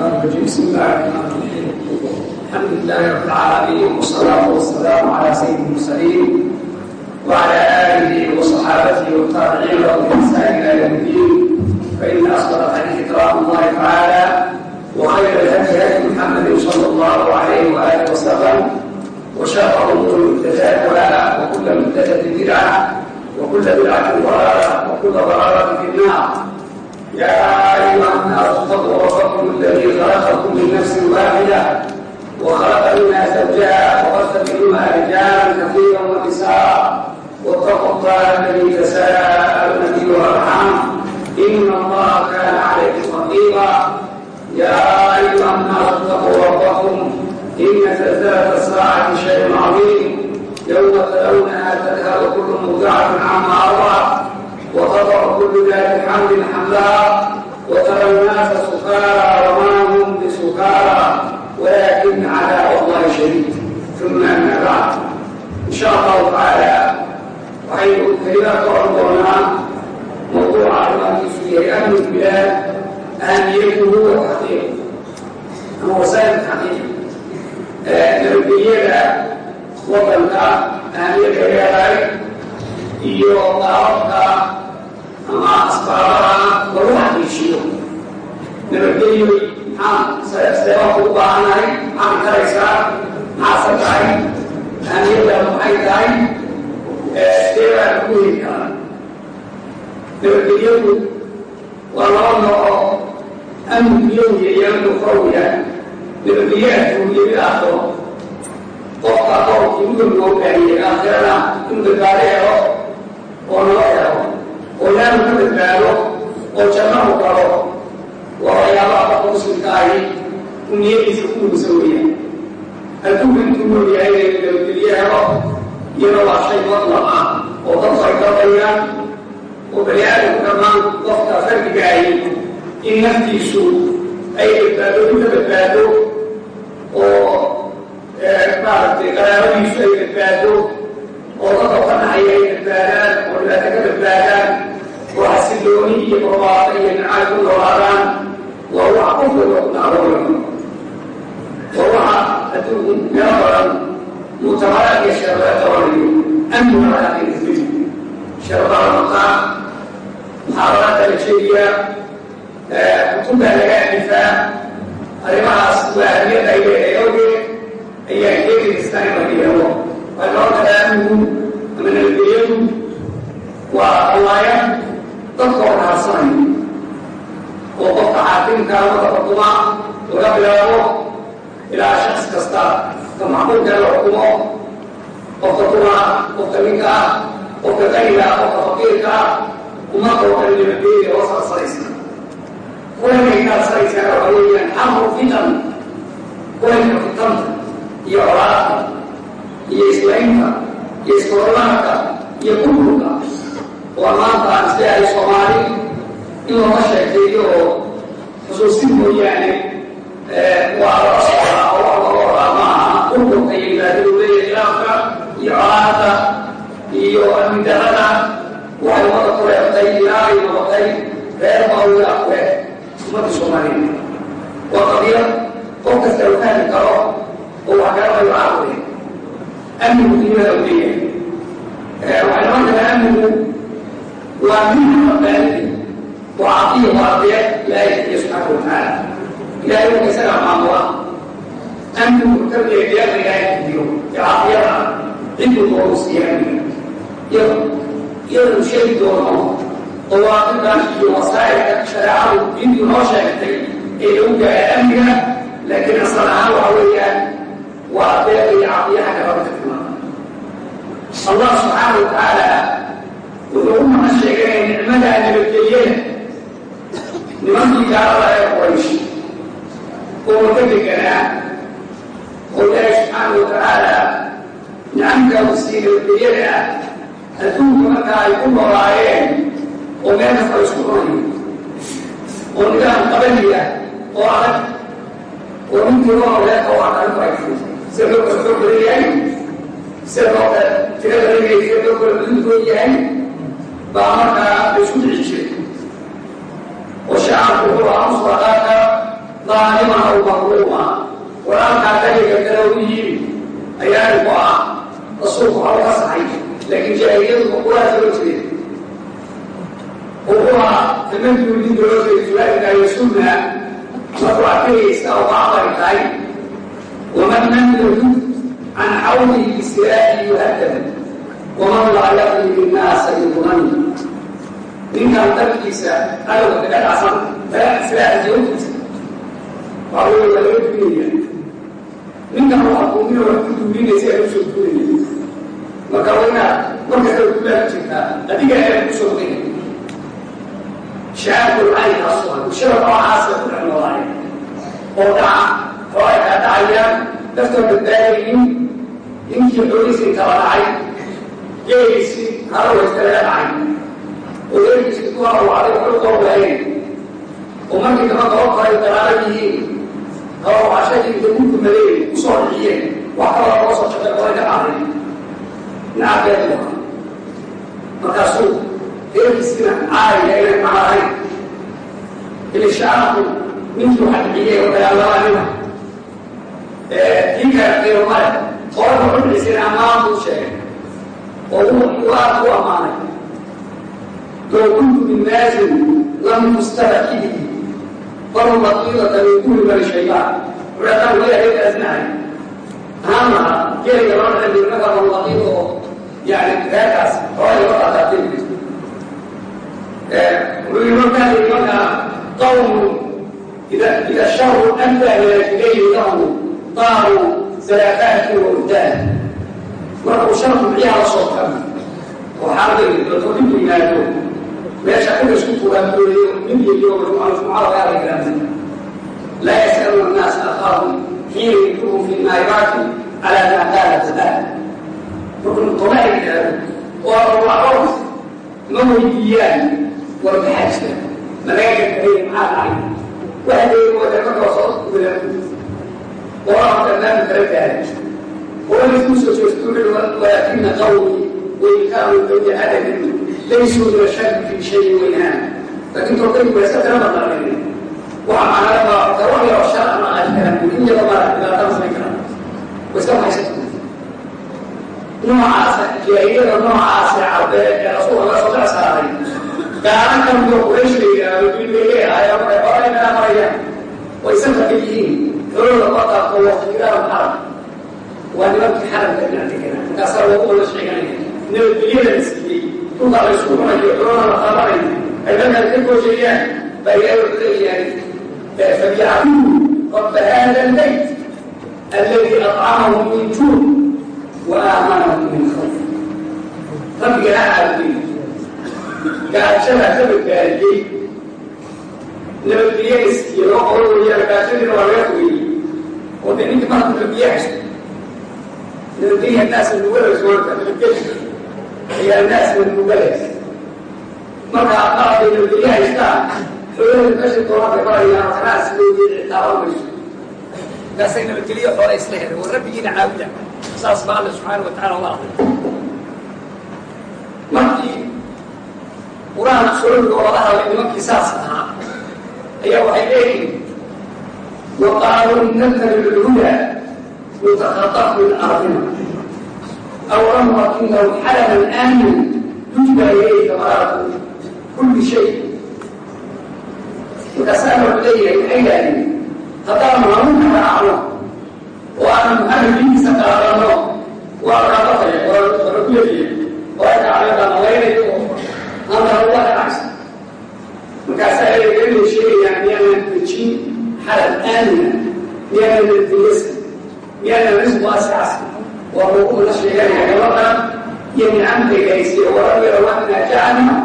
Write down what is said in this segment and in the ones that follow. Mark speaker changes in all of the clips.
Speaker 1: الرحمن الرحيم بسم الله الرحمن الرحيم الحمد لله رب العالمين والصلاة والسلام على سيد المرسلين وعلى آله وصحابته والتابعين لهم بإحسان إلى يوم الدين فإن أصدق الحديث كلام الله تعالى وخير الهدي هدي محمد صلى الله عليه وآله وسلم وشر الأمور محدثاتها وكل محدثة بدعة وكل بدعة ضلالة وكل ضلالة في النار يا أيها الناس اتقوا ربكم الذي خلقكم من نفس واحدة وخلق منها زوجها وبث منهما رجالا كثيرا ونساء واتقوا الله الذي تساءلون به والأرحام إن الله كان عليكم رقيبا يا أيها الناس اتقوا ربكم إن زلزلة الساعة شيء عظيم يوم ترونها تذهب كل مرضعة عما أرضعت وتضع كل ذات حمل حملا وترى الناس سكارى وما هم بسكارى ولكن عذاب الله شديد ثم أما بعد إن شاء الله تعالى وحين أكرمك وأرضنا موضوع الرئيسي أمن البلاد أهميته وتحقيقه أما وسائل التحقيق نربيه وطنك أهمية كبيرة iyo qaababka ama asbaabaha lagu xaqiijiyo nabadgelyo maxaan seebaa ku baahannahay maxaan karaysaa maxaasa tahay ahmiyadda maxay tahay seebaa lagu heli karaa nabadgelyadu waa laba nooco amnigiyowiya iyo amnu qawiya nabadgelyaha fuuliyadi aakiro qofka qowlkii udog loo baahiyey aakhirana in badbaado helo oo nalo helo oo laamu ka badbaado oo jannahu galo waa waxyaabaha qofka muslimka ahi u niyadiisa ku muugsan weeyaan adduunka intuu nool yahay inay nabadgelye helo iyada waa shay madlab ah oo dadku ay oo bani aadamku dhammaan qofka fardiga ahi in naftiisu ay badbaado inka badbaado oo maaragtay qaraabadiisu ay badbaado oo dadka ka dhaxaya ay badbaadaan ka badbaadaan oo xasilooni iyo barwaaqo iyo nacaal ku noolaadaan waa ku dhacdoolan waa waxa adduunku meel badan mutamaraad iyo sheerada qabanayo alaaqinasbidi sheeradaha maqaa muxaadaraadka la jeediya kutubaa laga alifaa arrimahaas waa ahmiyadda ay leedahay awgeed ayaa jeedistaan in laga yeelo waa loo kala amnigu ama nabadgelyadu waa allaaya dadka oo dhaharsanayo oo qofka xaakimka wada xukuma laga bilaabo ilaa shaks kasta ka macquulka la xukumo qofka kuma qofka ninka ah qofka qaniga ah qofka faqiirka ah ummadda oo kale nabadgelyada oo sarsanaysa kulanay kaasaraysaa waxa weeyaan amru fitan kulanka fitanta iyo colaadka iyo islaynta iyo iskorolaanka iyo kulkulka oo maanta aan isleehay soomaali in looga sheekeeyo oo xusuusin mooyaane waa laga socdaa oo maaha kulkulka iyo dhibaatadu leeyahay khilaafka iyo colaadka iyo amnidarada waxay umada ku reebtay ilaa ay noqotay reer baawiya leh ummadda soomaaliyeed waa qadiyad qof kasta u fahmi karo oo wax garanayo caqli amnigu qiimada u leeyahay waxay noqon amnigu waa min rabbaanidi waa cadiya waardiya ilaahay iyo subxaana watacaala ilahay wuxuu isaga maamula amnigu tarbiya diyaada ilaahay kudiyo iyo caqiyada ciduu dooru siiya amniga iyado iyadanu sheegi doono dawaaqidan iyo wasaa'ilka shareecadu diintu noo sheegtay ee lagu gaara amniga laakiin asal ahaan waxa weeyaan waa deeqa iyo caqiya xagga rabbi ka timaada allah subxaana wa tacaala wuxuu u mana sheegay nicmada nabadgelyada nimankii gaalada ee quraysh oo maka deganaa oo ilaahi subxaana wa tacaala nicamkaa u sii nabadgelyada ah. Adduunka markaa ay ku noolaayeen oo meel kasta isku cunayo oo nidaam qabaliya oo adag. Oo ninkii loo horeeka waa arrintu ay furi sida loo kala xoog badan yahay sida loo kala tira badan yahay sida loo kala yahay baa markaa la isku dhici jiray oo shacaarku wuxuu ahaa musbaqaaka daaliman aw maqruuma walaalkaa daliga kale u yimi ayaani ku ah rasuulku waxba ka saxay laakiin jaahiliyadu quraas loo jeeda wuxuuha tamankiu dinka loo jeeda suaailkaayo sunna markuu arkayaysa oo baabay tahay waman lam yahud xawlihi bisiraahi yuhadam waman laa yaqdi binnaasa yudman ninkan dalkiisa adowga kaga dhacsan waa wey waa laga duunaya ninkan waxa kuumina wax ku duulinaysa ay u soo duunaya marka waa inaad markasta kulaa ku jirtaa adiga ayaa ku soo qaya shahaadul cayn asugan bulshada noocaasa ku dhex noolaaya oo oo geeliisi hara waysta laga dhacay odeerkiisi kuwa wacday waxu qor waayeen oo markii damba gaba koray dalaala yihiin gaba wacashadii inta ku u soo dhixiyeen wax kaloo loo soo shaqay qoray ka dhacday nacabeed waa markaasuu reerkiisina caayaya inay macalahayn ilishaaku ninkii waxa dhixiyey oo dagaallamanima kii kale qiiro male xudhisina ammaan buu sheegay oo uu qur'aan ku ammaanay. Low kuntu min naazin lam yustara fiihi barulaqiilata min kulli bani shaybaan culeqaan leehay asnahay. Maamaha geriga loo dhaxay midnaga barulaqiil oo yani reerkaas hooya loo qaataatay wuxuu yii markaas yii markaa qawmu ida ida sharu antaa halaajileyhi lahu daaru salaafaati wa udaan marka uu shana soo tami waxaalaga doonto nin la meesha in la isku tugaandooliyo nin yayoomaalagaa la garaamsan laa yas'aluuna annaasa akhaahum xiina yudruhum fi naaibaati calaa maa qaala tabaala markuu tola ay yidhaahdo oo ma weydiiyaan war maxaa jira malaga garbareey maxaa dhacay. Waxa leeyi wadeema kaasoo wadaau oo aan damaami kala gaaray adabin laysuu min ashari fi shayin waynaan laakiin tolkaygu waa iska tira badnaanin waxa macnaa baa gabar yaroo shar ama aadi karaan in yaba mara dhibaatama samayn karaan waa iska maxaysan noocaasa jaahiliyada noocaasa carbeed ee rasuulka laga soo decsaaray gaara ka mido quraysh la yidhaahdo bilbeleehaaya markay horay meela marayaan way safarka yihiin xolooda badaaqo wakiilaada xaram waa nimankii xaramka loo qodo weyaan gaajadiina waa laga fogeyey oo de ninka maanta dambiyaha بيجي الناس من ولد ورثة من الجيش هي الناس من المبلغ مرة أعطاه إنه بيجي يشتاق حلول المشي طوال قرية وخلاص بيجي يتعاون kaasay nabadgelyo xoola isla helay oo rabbigiina caabuda saas baa alla subxaana wa tacala la aqday markii qur-aanka sooyiga oo laga hadlay nimankii saas ahaa ayaa waxay leeyihin qaaluu innaka lilhuda mutakhataf min ardina aw amrakinahu xalalan aamin yujba ilayka maraatu kulli shay markaasaa wuxuu leeyahay maxay yidhahdeen haddaan maamuka raacno oo aan muxarribiintiisa qaadano waa qaadafaya waa ku yadiya waa kacayada malaynayo amara waa dhacaysa markaasaa eegainay sheegayaan miyaanan dejin xalal aamina miyaanan nadiyasa miyaanan risqu asaas waa lagu la sheeganaya gabadhan iyo nicamtaygaysay warabira waxnaa jacalna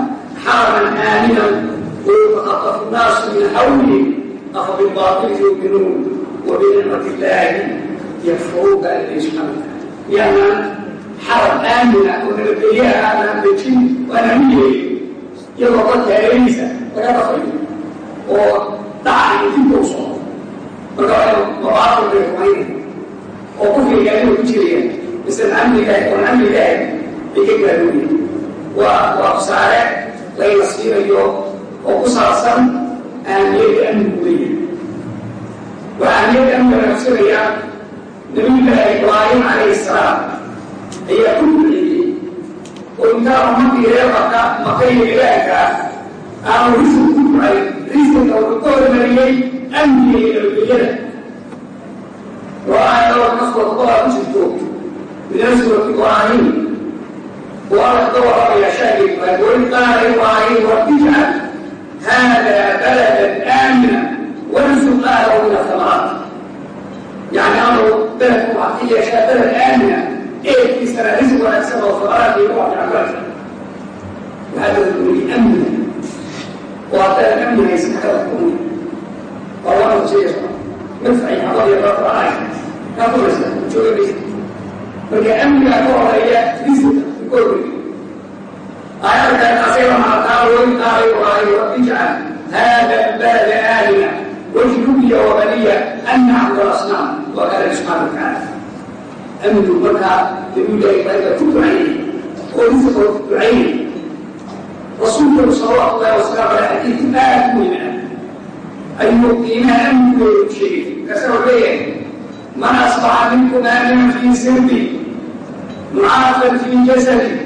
Speaker 1: xaraman aaminan ويتخطف الناس من حولهم أفبالباطل يؤمنون وبنعمة الله يكفرون بأن سبحانه يعني حرم آمنة ونبيها أنا بجين وأنا مية يلا قلتها ليسا ولا تخيل ودعني في توصل وقال مبعث oo kufriga inuu ku jirayaan misan amnigaah oon amnigaah bay ka gaadoobeen waa waa tusaale laga nasiinayo oo ku saabsan ahamiyada amnigu weya waa ahamiyada amniga la nafsinaya nabiyullaahi ibraahim calayhi isalaam ayaa ku duceeyey oo intaa ummadii maka maqayo ilaahka aanu risku ku ducay riskinka wuxuu ka hormariyey amniga iyo dhuliyada oo aayadoo naskooda qodaa ku jirto midna suurati ibraahim oo alla ka warramaya shaagay ibraahim wain qaala ibraahim rabbi ijcal hada baladan aamina warzuq ahlahu min athamaraat يعني أمر بلد معقية شاء بلد آمنة إيه في سنة رزق ونكسب وثمرات يروح عن بلد وهذا من أمن وهذا الأمن ليس حكمه والله شيء مدفعي حضر يقرأ عائشة نقول رزق شو رزق فكي أمن أقوى هي رزق في كل آيات كان أصيرا مع قال وإن قال إبراهيم رب اجعل هذا البلد آمنا واجنبني وبني أن نعبد الأصنام وكان سبحانه وتعالى أمن المركة يقول لك فإذا كنت عيني ورزق عيني رسول الله صلى الله عليه وسلم على حديث ما أكون أن يقينا أمن شيء كسر ليه من أصبح منكم آمنا في سربي معافا في جسدي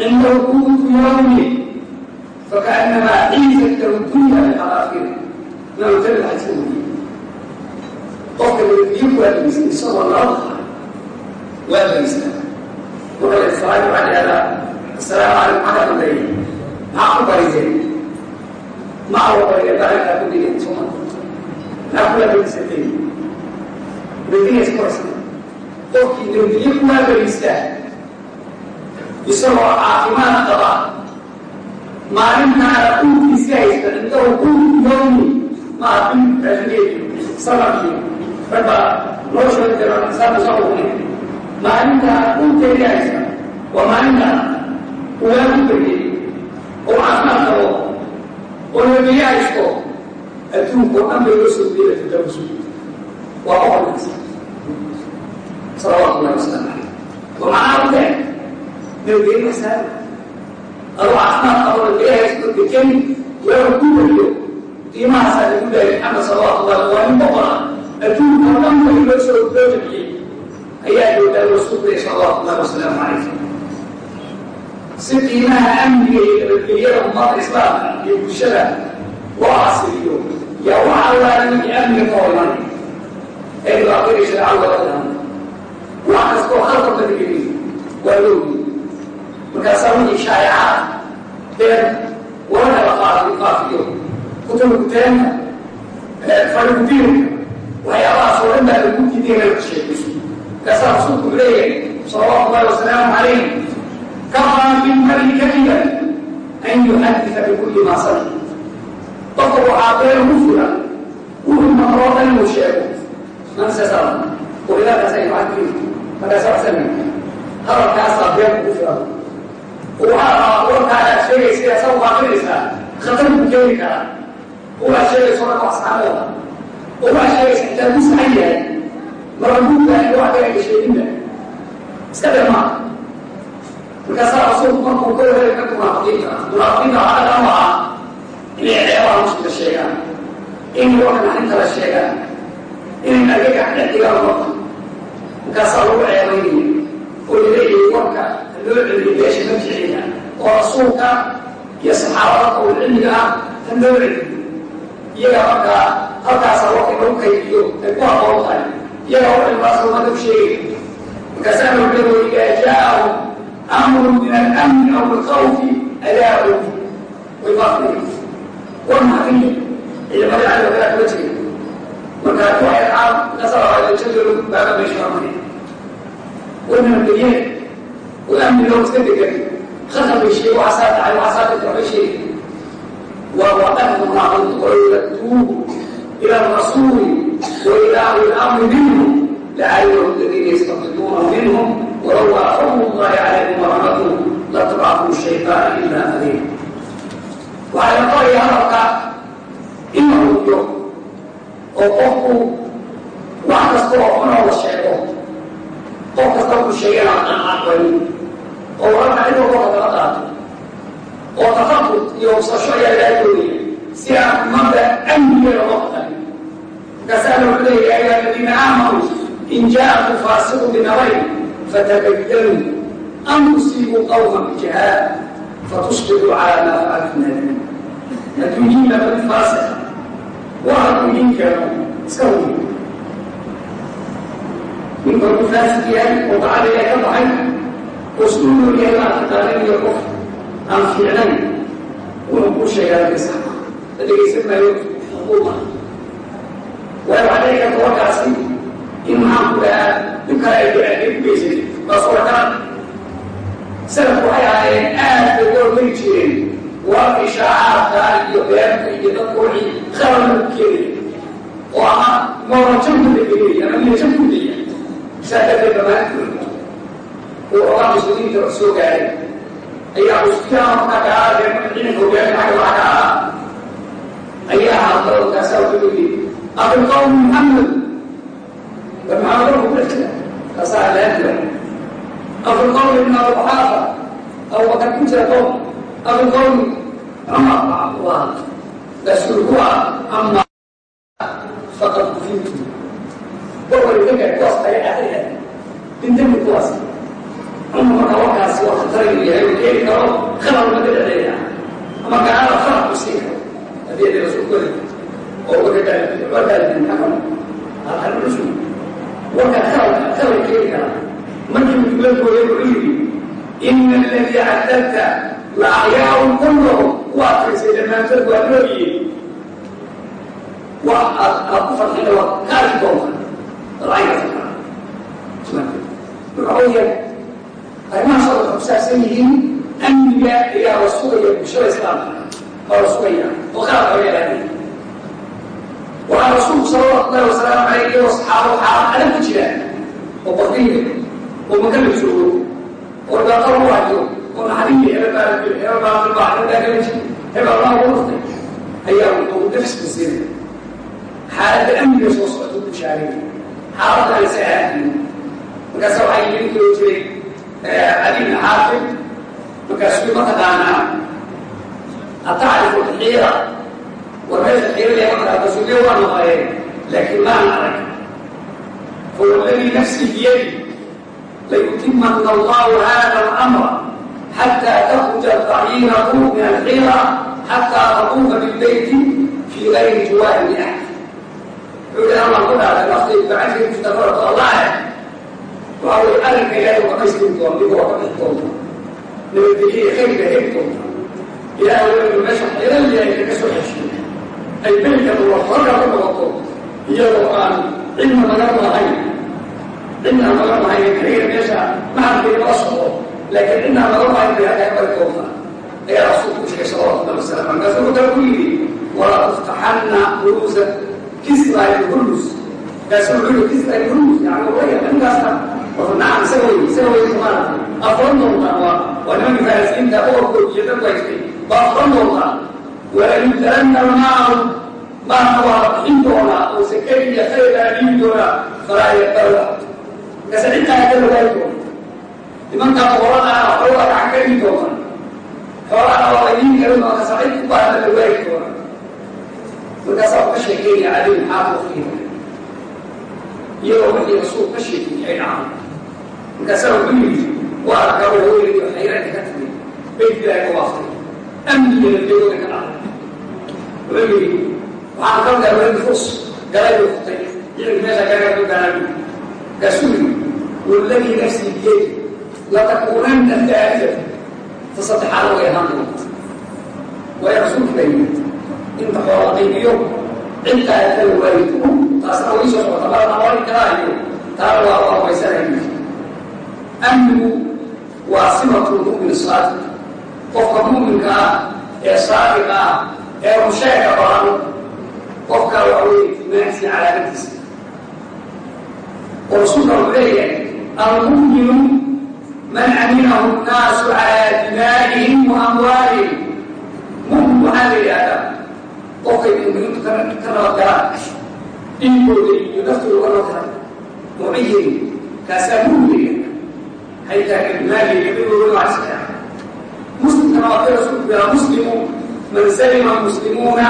Speaker 1: عند وقوت يومي فكأنما عيسى الدنيا من الآخرة لو تبع حسنه qofka nabadgelyo waa dhegeysan isagoo laba waa dhegeysan wuxuu islaami waxaa dhahdaa asalaamu calaykum maxaa ka dambeeya maxaa ku bariseen maxaa u bariya dareenkaa ku dhigeen suma maxaa kula dhegeysatay nabadgelya iska horsan qofkii nabadgelyo kuwaa dhegeystaa isagoo caafimaad qaba maalintaana quudkiiska haysta intahu quud yoomi maa bil rajigeedi sannadkii ragba noloshooda jira insaanka soo uqni maalinta dhulkeedii oo oo nabadgelyo haysto adduunka oo dhan bay loo soo geela tadabusu waa boqorkiisa salawaatu llahi wasalaamu caleyh waa macnaa u tee nabadgelyo masaada adoo caafimaad qabo nabadgelyo haysto deken waa ku beriyo qiimahaasaa lagu leeyahay maxamed salawaatu llahi waa nin boqora adduunka oo dhan bay loo soo loo jabiyey ayaa joogaa rasuulka salawaatu llahi wasalaamu calayh si qiimaha amniga iyo nabadgelyada ummada islaamka iyo bulshada loo casiliyo yaa waxa allaalinki amniga ka hoyman ee looga dhahan wax kastoo khalqan badgeliyo waa loogi markaasaa wixii shaayacaad been warana la qaadiyo qaafiyo. Kutuba kuteenka farigudiinka waxyaabahaas oo dhan baa lagu diiday inay ka sheekayso markaasaa rasuulku leeyahay salawaatu llahi wasalaamu calayh kafaa bilmari kadiban an yuxadisa bikulli maa sami qofka waxaa been ugu filan wuxuu maqloo dhan inuu sheego mansasala walidaakaas ay macadkiin markaasaa waxsami hadalkaasaa been ugu filan waxaa rabaa warkaagaa sheegaysa asaga waaqinaysaa khatar buu keeni karaa waa sheegayso rag wax saxamooda oo waa sheegaysa xitaa ku saxan yahay marabuuga in wax kale sheeginba iska dhe maa markaasaa rasuulku markuu ka wareegay ka munaafiqiinta munaafiqiinta waxaa dhan waa inay ceebaha muslimka sheegaan inay warkan arrinta la sheegaan inay argagax dhex dhigaan marka markaasaa lagu ceebaynaya oo la leeyahay warka loo celiyo beesha marjiciina oo rasuulka iyo saxaabada qowl cilmiga ah ha loo celiyo iyaga markaa halkaasa warka lagu kaydiyo ay ku aqoon tahay iyaga wax cilmaas umada u sheegay markaasaa loo leeyahay idaa jaa'ahum amru min alamni aw alkhawfi adaahu way faaqnay war maxakiya ciidamada cali wakala kula jiray marka waxay caam nasaraajajalo baaga meesha marmay warna geliyeen oo amni loo iska degan khasab bay sheegay waxaasaa dhacay waxaasaa dhintay waxbay sheegay ووقفهم الله ويردوه الى الرسول والى اولي الامر منهم لعلهم الذين يستنبطونه منهم ولولا فضل الله عليكم ورحمته لاتبعتم الشيطان الا قليلا وعلى قول هذا انه اليوم وقفوا واحد استوى هنا والشيطان قف استوى الشيء عن عقلي ورفع عنده وقت رقاته oo tafaqud iyo ubsasho ayaa laga doonaya si aan ummadda amnigeeda loo qadarin markaasaa wuxuu leeyahay ayaa aladiina aamanuu in jaakum faasiqu binabayn an tusiibuu qawma bijahaal fatusbiruu calaa maa facaltum nadimin hadduu yiin laba faasiq waa hadduu yiin keeno iska hubi ninka hadduu faasiq yahay oo bacadiga ka baxay oo iskuuluu yahay baa taqaananiyo qof aan fiicnayn wuxuu kuu sheegaa desa la dhegaysan maayo xuquuqa waayo waxaa dhici waa suuragal salafku waxay ahaayeen aad bay loo mari jireen. Wararka ishaacaadka iyo beerka iyo dadka wixii khalal lagu keenaya oo ama moorajab ku degeliya ama niyajab ku daya saa darteed dhammaantood uu ogaa muslimiinta wax soo gaaray. Ayaa usfiyaan markaa gaalada ciidanka hogaanka xagga waxa ka ah ayaa hadla kaasaa wuxuu yidhi abul qawmi muxamed war maxamed ku dhex jira. Kaasaa laadila ibn abu xaafa abu bakar ku jira qowm abul qawmi cumar waa rasuul huwa ama faqad kufintu warwar idinka kuwaas ayaa akhriya dindami kuwaas cumar marka warkaasi waa khatar inuu yahay uu keeni karo khalal mada dhexeeya ama gaalada khalaq ku siin karo haddii ada rasuulkooda oo warkaadin xakam alxalulusu warka khalal khalal keeni kara markii mudulankooda wuxuu yidhi ina aladii cadadta la axyaaun kulluhum waa kaysay dhammaantood waa noolyihiin waa aad ku farxina waa ka arki doonta marka weeyaan arrimahaas oo waxay ku saabsan yihiin amniga ayaa la sugaya bulshada islaamka oo la sugaya oo qalab laga ilaaliya waxaa rasuulku salawatu llahi wasalaamu caleyh iyo saxaabo xaalad adag ku jiraan oo bakriya oo makala joogo oo biyadi allahu hada alamra xataa takhruja taciiratu min alxiira xataa taquufa bilbeyti fii gayri jiwaari liaxad wuxuu yihi allah ku dhaartay naftaydu gacantii kustafaratu allahe waa way arrinka ilaahay dhamaystiri doona digo waa ka bixi doonta nabadgeliya khayrka heli doonta ilaahay waynu meesha xeelaliyahay kaga soo xeshiyo ay belkadu wax cilmi laga lahayn kaliya meesha maxalkeeda la socdo laakiin aan laga lahayn bay halkaa bari doonta ayaa rasuulku sheegay salawatu llahi wasalam markaasuu wuxuu ku yidhi walaa tuftaxanna huruusa kisra hurmus kaasuu wuxuu yidhi kisra hurmus yani waya ninkaasna nacam isaga wey isaga wey maarata afran doontaa waa waa nimanka faasiinta boqorkood iyo dad waystay baa afran doontaa walayubdalanna almaahu maana waa bixin doonaa oo sakari iyo khayraa dhiin doonaa falaa yaqbala markaase ciddaa ka lawaayi doona nimankaa boqorada ah xoogaa gacan ka dhigi doona. Xoolaana waa laydiin garin doona kasa cid ku baahda lawaayi doona. Markaasaa uka sheekeynaya cali maxaa waqtiga iyadoo wixii rasuul ka sheekeyey ay dhacaan. Markaasaa wuxuu yidhi waa arkaa hooyadii xayrada ka tagay bayt ilaahi ka waaftay amniga nabiyadooda ka dhacday. Wuxuu yidhi waxaan ka gaar wadi furs galay bay futay ciidanka meesha gagaa ku gaaraan yidhi walladii nafsii biyadi latakuunanna taalida ta saddexaad way ahaan doonta waayo rasuulki baa yimid inta xoola qaybiyo ciddaa kala waayi taasna way soo socota marana warin kalaayo taana waa waawaysanayo amnigu waa simatu lmu'min saadiq qofka mu'minka ah ee saadiqa ah ee rusheega badan qofka waxa weye timaantiisa calaamadiisa oo rasuulka wuxuu leeyahay. Almu'minu man aminahu nnaasu calaa dimaa'ihim wa amwaalihim. Mu'min waxaa la yidhahdaa qofkay muminiintu ka nabadgalaan dhiigooda iyo naftooda uga nabadgalaan muciyin kaasaa mu'miniga haytaa kalimaaliga dhigooda wacsiga muslimkana waa ka rasuulku yaa muslimu man salima muslimuuna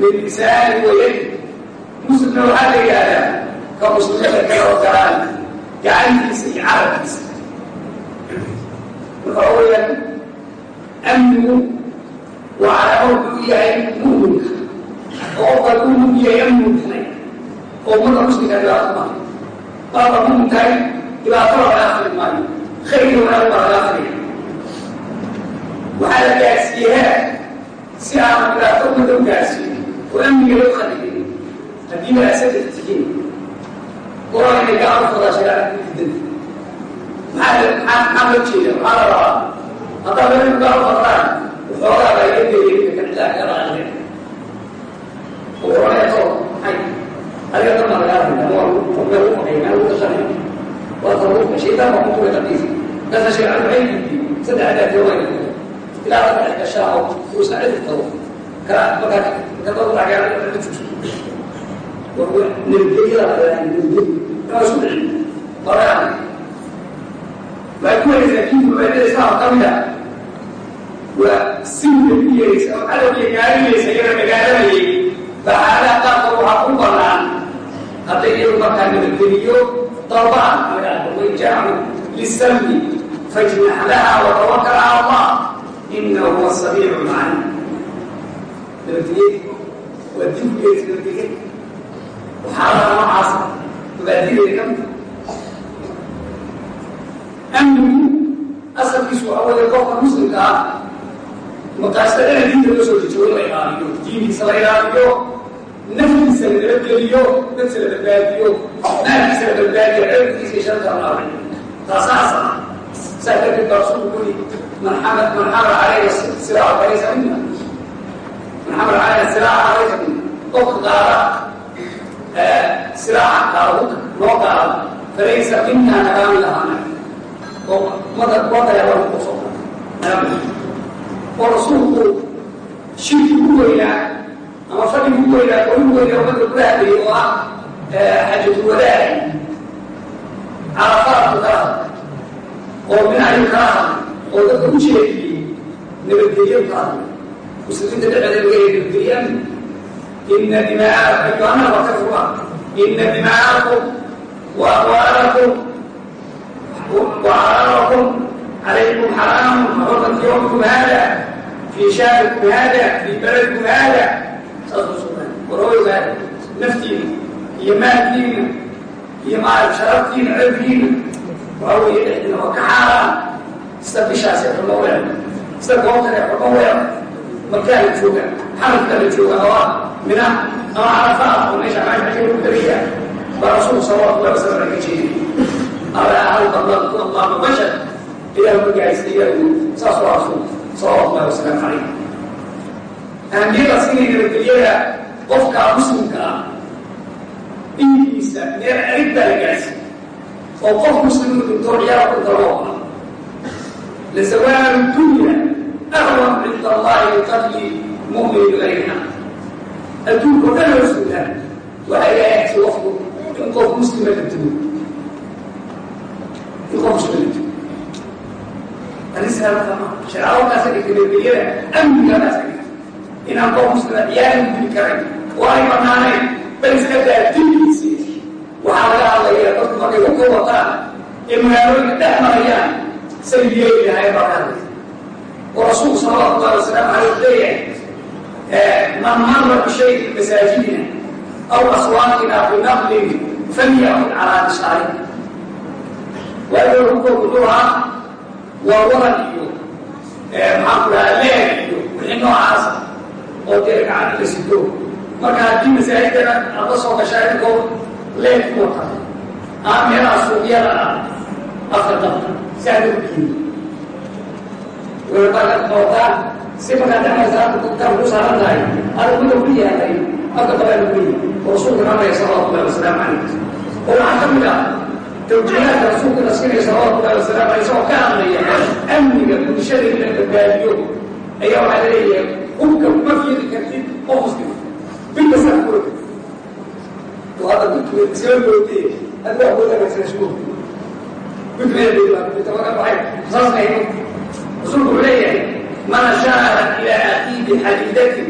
Speaker 1: min lisaani wa yadi muslimna waxaa la yidhahdaa ka muslimiinta kala ogolaan gacantiisa iyo carabkiisa marka waxa weeyaan amnigu waa calaamo wuxuu yahay mu'minka oo qofka mu'min yahay amnigu tahay oo ummadda muslimka dhibaato maayo marka mu'min tahay dhibaato laga akhri maayo khayr wanaag baa laga akhriya waxaa la gaarsiiyaa si aan dhibaato ummadda u gaarsiin oo amniga loo khalidin haddii la asadar tihiin quraan inay gacan u fadaashay diidan maxaa maxaa loo jeeda maxaa la rabaa haddaa meel gacan u fadaan waxoogaa baa iga deeyay ninka kan ilaah kala aqreen oo oranayso maxay adiga dama lagaa rabaa waa meel u fadhiya meel u tashanay waa taruufka shaytaan baa kutuga qabtiisa kasa shaycan maxay diiday saddex adaa jooga ilaa la dhex gashaa oo uusan cidi taruuf kala markaa ka markaa nabadgeliyo dalbaan magaada wayjaacu waxaalaha noocaas mabaadideeda ka mid amnigu asalkiisu weeye qofka muslimka ah maqaasadada diinta loo soo in la ilaaliyo diinkiisa la ilaaliyo naftiisa la nabadgeliyo dadka la badbaadiyo maalkiisa la badbaadiyo ceebkiisa iyo sharka la arrin taasaasa saa darteed baa rasuulku uri man xamad man xamala calayna siraaca falaysa minna man xamala calayna siraaca falaysa minna qofka qaada siraaca qaada noo qaada falaysa minna nagaami lahaana oo mada wadaya lagu ku soo oo rasuulku shirki ku weynaa ama fadhi ku weynaa oo ugu weynaa ummadda kula hadlayay oo ah xajatul wadaaci carafaadku kala hadlay oo minacyu kala hadlay oo dadka u jeediyey nabadgelyo kala hadlay. Muslimiinta dhexdeeda laga yahay إن دماءكم الضمير وكفوا إن دماءكم وأموالكم وأعراضكم عليكم حرام حرمة في يومكم هذا في شعبكم هذا في بلدكم هذا صدر سبحانه وروي ذلك نفتينا هي مال دينا هي مال شرف دينا عرف دينا وروي إحنا وكحارة استبشى سيد المولى استبقى وقتنا يا markaa la jooga xaradka la jooga oo ah mina ama carafa ah oo meesha caaisha lagu gariya baa rasuulku salawatullahi wasalam ka jeediy alaa halka allahu allahu bashar ilah magaciisa ilaahu saas waa rasuulku salawatullahi wasalam calayh ahamiyadaas inay nabadgelyada qofka muslimka ah dhiigiisa meel erib baa la gaarsiiy oo qof muslimu dintoocyada ku daloo ah. La dunya dacwan cinda allahi liqatli mumin ilayna adduunka o dhan hoosgudaa waxa ilaahay agti wafku in qof muslima la dugo in oo rasuulku salawatu ullahi wasalaamu caleyh leeyahay man marra bishayin masaajidina aw aswaaqina binaqlin falyakun calaa bishaari waayo hubka wuxuu ahaa waa wadan iyo maxaanku dhahaa leer iyo wixii noocaasa oo dee gacana la sido marka haddii masaajidana aada soo gashaa idinkoo leerku wata ama meelaha suuqyada ah afka dabka si aada ukiini weedhagad mootaan si markaa dhexaysa dadkaan ku saaran tahay adag mada ku yahay halka dabaa lagu leeyay oo rasuulka amaya salawatullahi wasalaamu calayh oo waxaa ka mid ah tawjiihaadka rasuulka nasinaya salawatullahi wasalam alay isagoo ka hadlaya amniga bulshada in la badbaadiyo ayaa waxaa la leeyahay hubka kuma fiiri kartid oo muslim bilkasaa kuoda ada iskala goodee adigaa kuwada wanaagsan isku bidmeeda baa tabaga baxay saasna rasuulku wuxuu leeyahay man ashaarat ilaa akiibi xadiidatin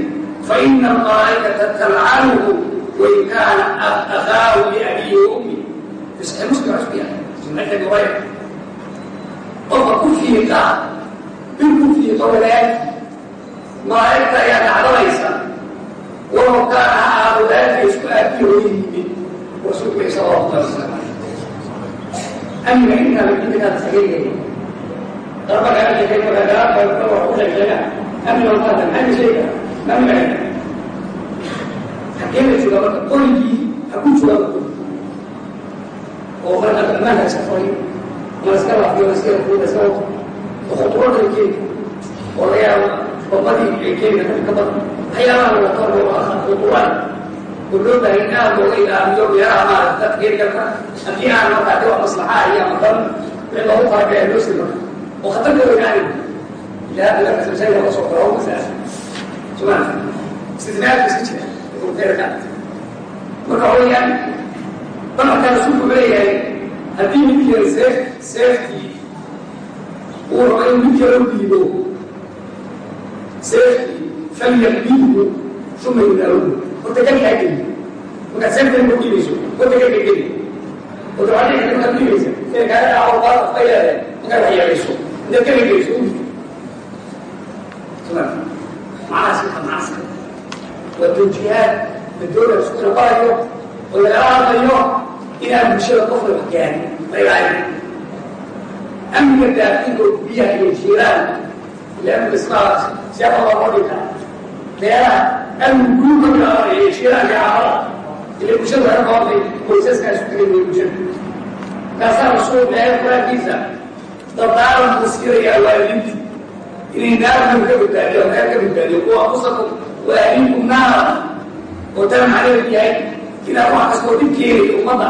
Speaker 1: faina alqaa'ikata talcanuhu wain kaana akhaahu biabiyi ummi fi saxiix muslim cusbi ah sunnaxi hurayra qofka ku fiiqa bil ku fiiqa walaagii malaa'igta ayaa dhacdalaysa walow kaana ha aado walaagii isku aabiyo hoyimid rasuulku sal allahu alay wasalam amniga intaa la yimid aada sageeyay ha ku jooga oo marka dhammaanka safray ma iska lafiyo iska lafiyo iska wato oo khutuurada la keeni oo laga yaabo babadii ay keeni karta ka badan waxyaabaha la wato oo ah khutuurada oo loo baahay in aad looga ilaaliyo beeraha maarata dad keeni karta haddii aan markaa de wax maslaxa iyo ama dan wixii loogu talagalay loo sii marka oo khatarta weynaani ilaa bilakas masaajida la soo galo masaas sumaan istidnaadka iska jira keerka marka weyaan bamarkaa rasuulku leeyahay haddii midkeeda seef seeftii uu rabo in midka loo dhiibo seeftii falyaqbidhu uma yudaawu horta galkaa geli markaad seeftan ku dhiibayso horta galka geli horta waxaa dhici karta markaad dhiibaysa ee kaale aho baad afka leedahay markaad waxyeelayso intaad galka geliso u sumaan macnahaas macnahaas waa tawjiihaad madoola isku tilqaayo oo lagala hadlayo inaan bulshada qofna wax gaarin lailaayo amniga daaqinka oo biyaha iyo jiiraan ila amniga islaam siyaaba loo qodhi kara beeraha amni guuka bilaabanaya iyo jiiraanka caamada ila bulshada laga qabanay qoysaskaa isu tegay way bulshada kaasaa rasuul beer quraankiisa dardaaran buu siirayaa waalidiinti inay naarkan ka badbaadiyo meel ka badbaadiyo kuwa kusaku waaliinku naara oo tan macnaheedu yahay inaad wax kastoo dhib keenayo ummadda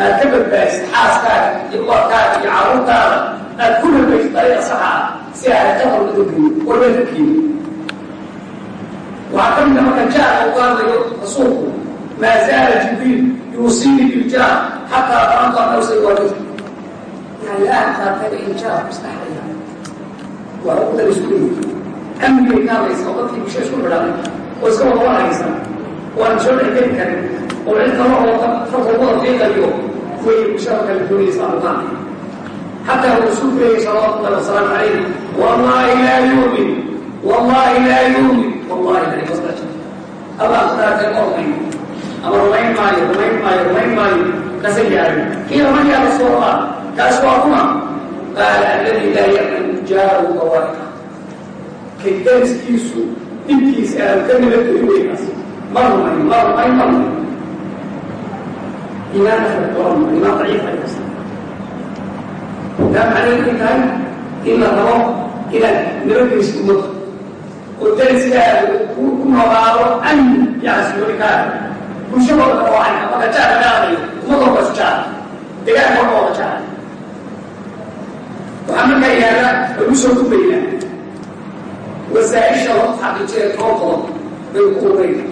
Speaker 1: aad ka badbaadisid xaaskaaga iyo uwadkaaga iyo carruurtaada aad ku rabaysid dariiqa saxa ah si aad qafar uga geeyo warba ka keeni waxaa ka mid a marka jaarka uga hadlayo rasuulku maa zaala jibriil yuusiini biljaar xataa qarantu an awsay waajib yani la'aan qaatayba in jaar maskaxdaya waa uqdar isku leeyihi amnigay ka hadlaysa oo dadkii bulsha isku xidhanay oo iska wada warhaysa oo aan soo dhexgeli karin oo cid kala oo farkooda fiiqayo way bulshada kale doonaya islaamkaan xataa uu rasuulku leeyahy salawaatu llahi wasalaamu calayh wallahi laa yuumin wallahi laa yuumin wallahi laa yuumin allah kutaatay ma rumayn ama rumayn maayo rumayn maayo rumayn maayo kasa gaarin kiila man yaa rasuulallah kaas waa kuma. Qaala alladii laa ya'man jaaru bawaika kay dariskiisu dhibkiisa aanu ka nabadgeli weynaas ma rumayn ma rumayn ma rumayn iimaan taa macnaheedu ay tahay in la rabo inaad nabadgeliso ummadda oo dariskaaga ku noolaado amni yacasiyoolikaada bulshadooda oo ay marka jaar laga hadlayo ummadoo ba isu jaar degaanka oo wada jaar waxaa markaa yaalla lagu soo gubaynaa wasaaisha loo xaqiijinaya toban qodob bay ku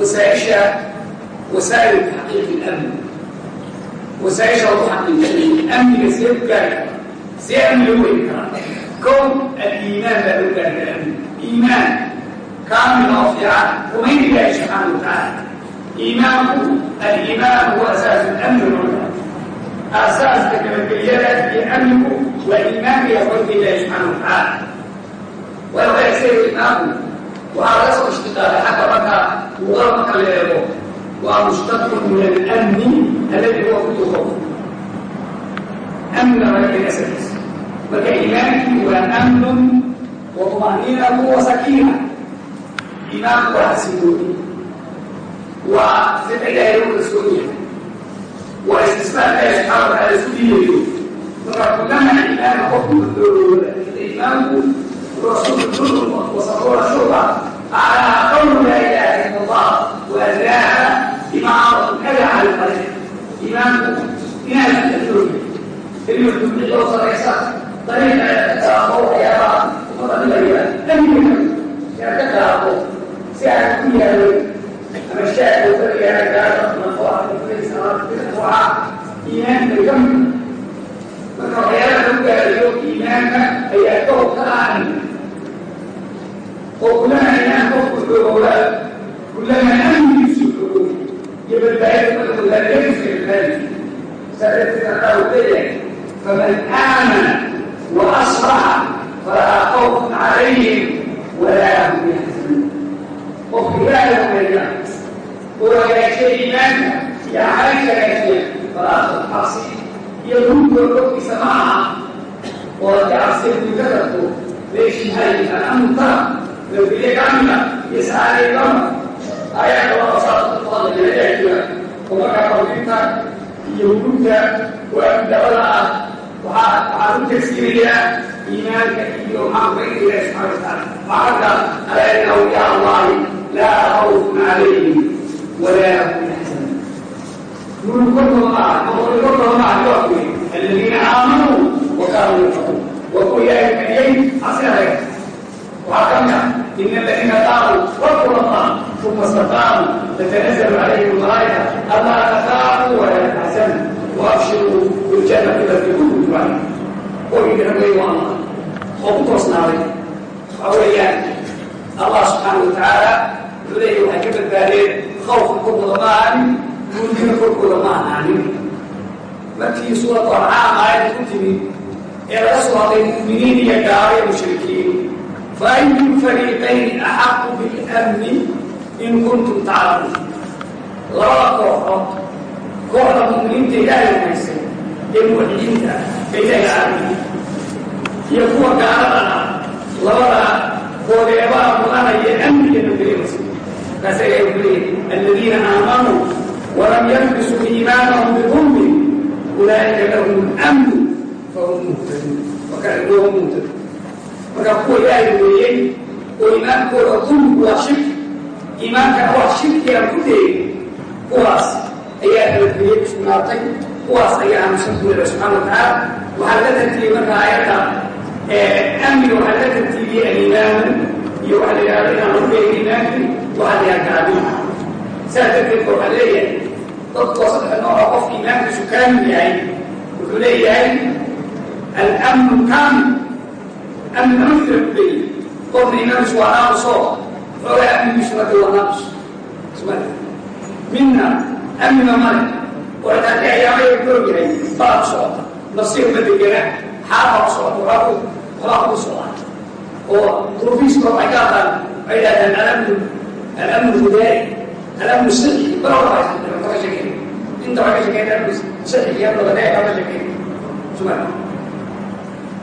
Speaker 1: wasaaisha wasaa'il taxqiiq ilamn wasaaisha lagu xaqiijinaya amniga see ku gaari kara see amni lagu weyni karaa kow aliimaan baa lagu gaari kara amni iimaan kaamil oo fiican rumayn ilaahi subxaana watacaala iimaanku aliimaan huwa asaasu lamni aasaaska nabadgelyada iyo amnigu waa iimaanka iyo aqoonta ilaahi subxaana watacaala ويغير الإمام وهذا اسم اشتقاق حتى متى مغلق الإعراب ومشتق من الأمن الذي هو كل خوف أمن ولكن أساس وكإيمانك هو أمن وطمأنينة وسكينة إيمان وحسنوني وزد إلى يوم واستثناء الآية حرم على سبيل الوجوب فكلما الإمام حكم الإمام ورسول الظلم وصفور الشرطة على قول لا إله إلا الله وأدلاها بما عرض كذا على القرية إمام إمام التجربة إمام التجربة يوصل يسار طريق التأخر يرى وطريق الإمام لم يكن يرتكى سيعرف كل هذا هذه أما الشاهد وفرق يا رجال من فوق من كل سنوات بالأسبوع إيمان بالجنة من رأيات اليوم إيمانك أي أتوقع عنه وكلما إيمان تطلق الأولاد كلما أمن السلوك يبقى بعيد من لا يجوز الخارج سألتنا أولية فمن آمن وأصلح فلا خوف عليهم ولا هم يحزنون وخلال الأيام هو يأتي إيمانك يا عليك يأتي فلا خوف حصي يموت الرب سماعا وتعصي بكثرته ليش هاي الأمر لو بيك عمنا يسعى لكم آيات الله صارت الله جل ومكا قولتك يهودك وأبدأ وحارون تفسيرية إيمانك iyo waxaan ku eegaya subxaana watacaala waxaaka ala ina awliyaa allahi laa khawfun calayhim walaa hum yaxzanun nuru korkooda ma aha boqori korkooda ma aha waa kuwi aladiina aamanuu wa kaanuu yattaquun waa kuwa ilaahay kadiyey asiray waxaa ka mid ah ina aladiina qaamuu rabbuna allah ثم استقاموا تتنزل عليهم الملائكة ألا تخافوا ولا تحزنوا وأبشروا بالجنة التي كنتم توعدون وإذا الله oo ku toosnaaday waxa weeyaan allah subxaana wa tacaala wuxuu khawfka korkooda ma ahanin mulkina korkooda ma ahaanin markii suuratu ancaam aayadda ku timid ee laga soo hadlay mu'miniin iyo gaalo mushrikiin fa ayu fariiqayni axaqu bilamni in kuntum taclamuun labada kooxood kooxda mu'miniinta ilaahay rumaysay ee muwaxidiinta ee ilaahay iyo kuwa gaaladana labada koodeebaa mudanaya amniga nabgelinaysa walam yalbisuu iimaanahum bidulmin ulaa'ika lahum lamnu fahum muhtaduun wahum muhtaduun marka kuwa ilaahay weeyey oo iimaankooda dulmigu waa shirki iimaankana wax shirki aan ku teegin kuwaas ayaa nabadgelye ku sugnaatay kuwaas ayaa aamusan ku leedahay subxana wa tacaala waxaa laga tartiyey marka aayadda amniga waxaa ka tartiibiyey alimaanu iyo waxa la yidhahdo inaan lagu leeyahay imaanki waxaa la yidhaha gaabin saas darteed ba waxaa leeyahay dadkoo saddex nooca qofka iimaankiisu kaamil yahay wuxuu leeyahay alamnu kaamil amni nama fira ku leeyahay qofna iimaankiisu waa naaqusoo xoogaa amnigiisu marka waa naaqus ismale midna amniga male oo haddii ayaamaya goog yahay baa ku socota nafsiga ma ku socota waa ku waxbaa ku socda oo duruufiiska waxay ka hadlaan waxay yidhahdaan alamnu alamnu hudaari alamnu sixi bala waxaa kaga sheekeen inta waxay ka sheekeen alamnu sixi iyo nabadee kaga sheekeen suma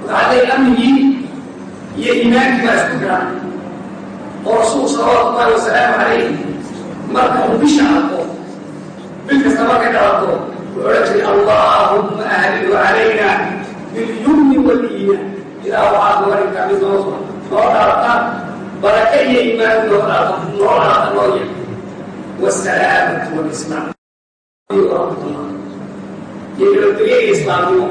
Speaker 1: waxaa leeyahay amnigii iyo iimaankii baa isku xiran oo rasuul salawaatu ullahi wasalaamu calayh marka uu bisha baraka iyo iimaan noo dhaarta noo dhaarta noo yel wasalaamatu walislaam raxmatullah iyo nabadgelye iyo islaamnimo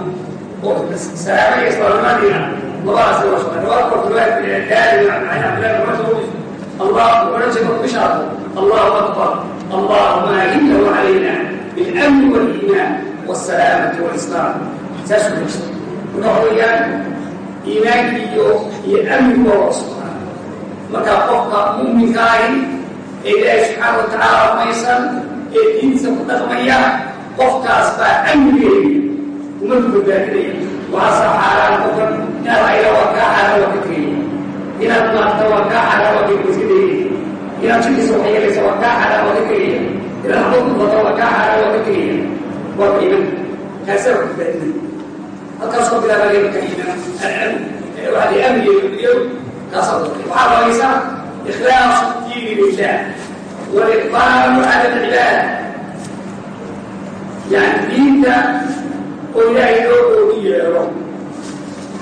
Speaker 1: salaama iyo islaamnimadiina labadaas waa soo riwaad kortuwaad daari maxay abdillah bin mas'ud allah odhan jiray bishaarku allahu akbar. Allahuma ahillahu calayna bilamni waliimaan. Wasalaamati walislaam saasuu heshta marka waxa weeyaan iimaankii iyo iyo amnigu marka qofka mu'minka ahi ee ilaahay subxaana wa tacaala rumaysan ee diintiisa ku dhaqmaya qofkaas baa amnigeeya umadu badbaadinaya waxaasaa xaaraan qofkan inaad ayla waa kaa xaaraan waa ka tegaya inaad maarta waa kaa xaaraan ka iska inaad jirkiisa wax yeelaysa waa kaa xaaraan waa ka tegaya inaad xadku bada waa kaa xaaraan waa ka tegaya waa ka iman kaasaa waa badbaadinaya halkaasoo bilaabaya marka iimaan alamni waxaa la amniga iyo kaasaa waxaa rabaysa ikhlaasu diini lillah waliqbaalu cala alcibaad yani diinta oo ilaahay loo oogi yeero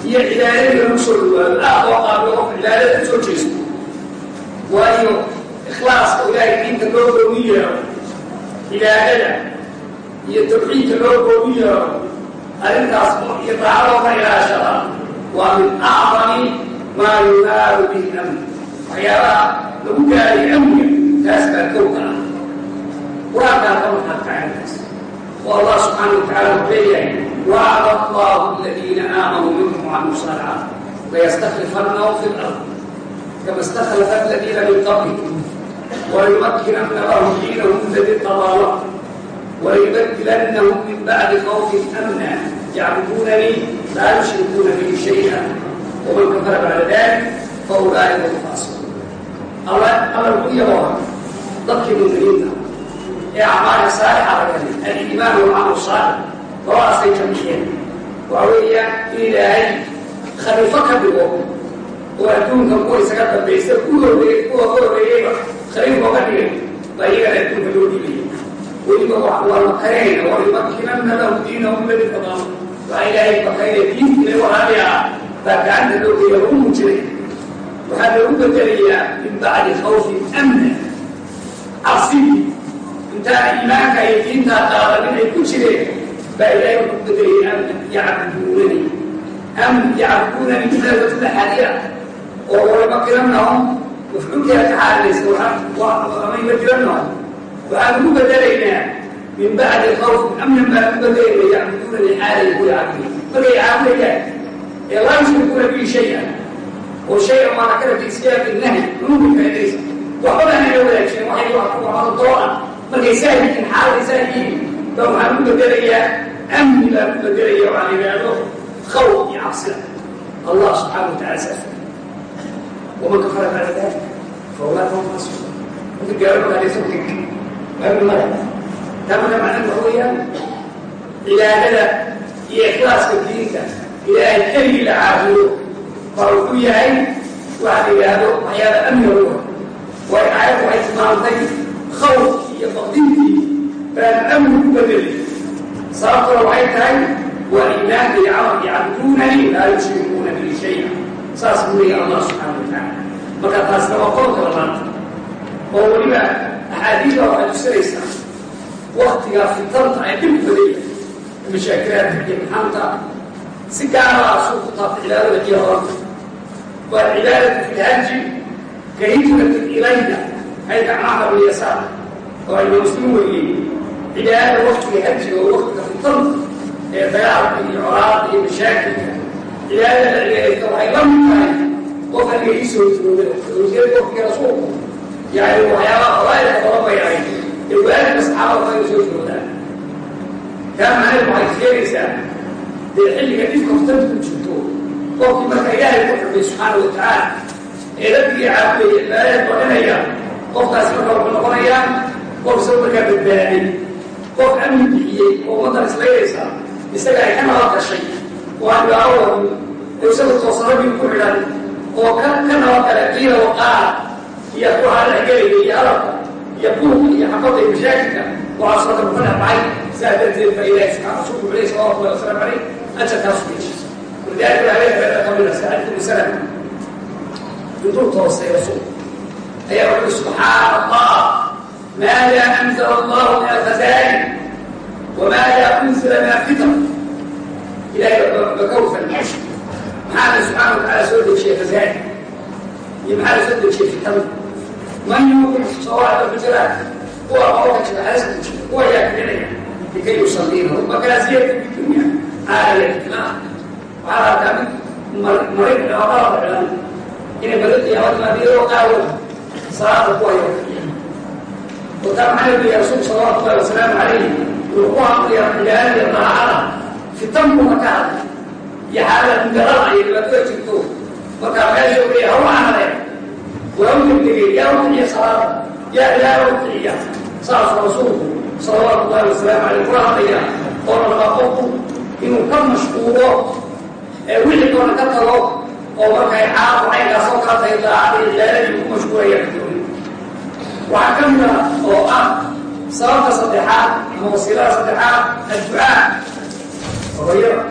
Speaker 1: iyo cibaadada lagu soo dhawaado aad oo qaablo qof cibaadada ku soo jeesto waayo ikhlaaska oo ilaahay diinta loo oogi yeero cibaadada iyo tawxiidka loo oogi yeero arrintaas iyo daacadoo ka ilaashada waa min acdami maa yunaalu bihi amni waxyaabaha lagu gaaray amniga taas baa kowka ah qur-aankaa ka markaadka arrintaas oo allah subxaana wa tacala wuxuu leeyahay wacada allahu aladiina aamanuu minkum wacamiluu saalicaat layastakhlifannahum fi lard kama istakhlafa aladiina min qablikum وليمكنن لهم دينهم الذي ارتضى لهم وليبدلنهم من بعد خوف امنا يعبدونني لا يشركون بي شيئا ومن كفر بعد ذلك فاولئك هم الفاسقون الله الله يقول ضبط المؤمنين ee acmaal saalixa laga helay aliimaan walcamal saalix labadaasay jamciyeen waa weeyaan in ilaahay khaliifo ka dhigo oo adduunka kuwa isaga dambaysa kuwa horeeyey kuwa ka horeeyeyba khaliif ooga dhigay baa iyagana adduunka loo dhibaya weliba waa baa gacanta loo geeya lagu mujiray waxaa lagu bedelayaa min bacdi khawfin amna cabsidii intaan iimaanka iyo diintaa qaadanin ay ku jireen baa ilaahay ku bedelay amna yacbuduunani amn yacbuduunani midaadadla xariira oo walamakirannahum mafcuulkeeda ka xaalinaysa amaymadirannahum waxaan ugu bedelaynaa min bacdi khawf amnan baan ku bedelayna yacbuduunani xaalay ku yacbudu markay caabudayaan ee laa yushrikuuna bii shay-an. Oo shay-an waa nakara fi siyaaqi nahy nuuminka inaysa waxbaba anay la wadaajeen waxay wax ku wacdo doona markay xaalay saa yihiin baa waxaan ku bedelayaa amni baan ku bedelaya waxaan yidhaahdo khawf iyo cabsida allah subxaana wa tacala saas. Waman kafara bacda dalik fa ulaaka hum faasiquun marka gaaro magaalaysa tig maabi male taa marka macnaha waxa weeyaan cibaadada iyo ikhlaaska diinta ilaahay keligii la caabudo baa wuxuu yahay waxa la yidhaahdo waxyaala amniga way aayaddu waxay tilmaamtay khawfkii iyo baqdintii baan amni ku bedelay. Sababtuna waxay tahay waa iyo camalka yacbuduunani laa yushrikuuna bii shaya. Saas buu leeyahy allah subxaana wa tacaala marka taasna waa qolka labaad oo weliba axaadiida waxay tusinaysaa waktigaa fitanta ay dhib badaya mashaakiraadka iyo maxanta si gaara suu ku taabta cibaadada iyo horanta waa cibaadatu fi lhaji ka hijratin ilayna hayka camar lyasaar oo ayna muslim weriyey cibaadada waktiga hajiga oo waktiga fitanta ee dagaalka iyo colaada iyo mashaakilka. Cibaadada la cibaadaysta waxay la mid tahay qof aniga iisoo hijrooda hijrada waktiga rasuulku yani waxyaabaha fadaa'ilka ahayd ee waaliga saxaabada ay soo hijroodaan taa macnaheed waxay keenaysaa dee xilliga dhibka hortanta ku jirto. Qofkii marka ilaahay ku xurmay subxaana wa tacaala ee rabbigii caabudaya cibaadada badinaya qofkaasi marka wuxuu noqonayaa qof isagu markaa badbaaday qof amni bixiyey oo ummaddan islaynaysa isaga ay ka nabad gashay. Oo aan wadin oo isagu toosanadii ku xidhan oo ka ka nabad gala qiila waqaala iyo ruuxa dhexgelaya iyo hadalka iyo buuqa iyo xabadda iyo mashaakilka. Waxaasoo dhan ka dhexbacay saa darteed ba ilahi subxana rasuulku alayhi salawatu llahi wasalam caleyh ajarkaas ku yeeshay walidaalika habeen beeda kamida saacid ibnu salam intuu toosay rasuulku ayaa wuxuu subxaana allah maada anzala allahu min alkhazaa'in wamaada unzila min alfitan ilahay bakawfan maxaana subxaana wa tacaala soo dejiyey khazaa'in iyo maxaa soo dejiyey fitan man yuuqin sawaa'ida fijraat kuwa qowlka jira halista jira kuwa yaa kicinaya likay yusallina rubba kaasiyata fi dunya caaliyatina waxaa arkaa mid marid qalada xilan inay bari qiyaamada maadiyadoo qaawan salaada kuwa yaa kiciya wataa maxaa leeyahay rasuulku salawaatu llahi wasalaamu calayhi wuxuu ku hadlaya cibaadada iyo daacada fitan buna ka hadlay iyo xaalada mudarada iyo dhibaatada jirto markaa meesha uu leeyahay hawa anadee waa u degdegay yaa oo inuu ka mashquulo wixii doona ka tago oo markay caaqu caynkaasoo kala iyo cibaadadii ku mashquulaya waxaa ka mid ah oo ah sababta saddexaad ama wasiilada saddexaad adducaa. Hooyada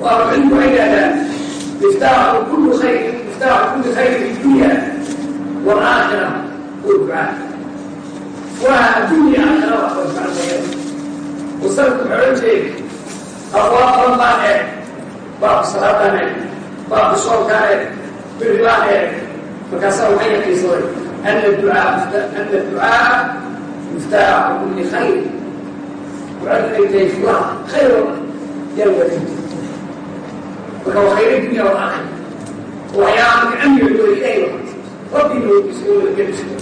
Speaker 1: waa cilmigu ay yidhahdaan miftaaxu kullu khayr miftaaxu kulli taqwa badan baan eeg baabka salaaddaan eeg baabka soonkaan eeg biribaan eeg markaasaa waxay yaqiinsaday ana ducaa miftaaxa kulli khayr. Ducadu inay tahay furaha khayr oo dhan yaan wadaajinta marka waa khayra dunya oo aanay waxyaaba nicamiyo rabbi noogiisa oo wada gelisiyo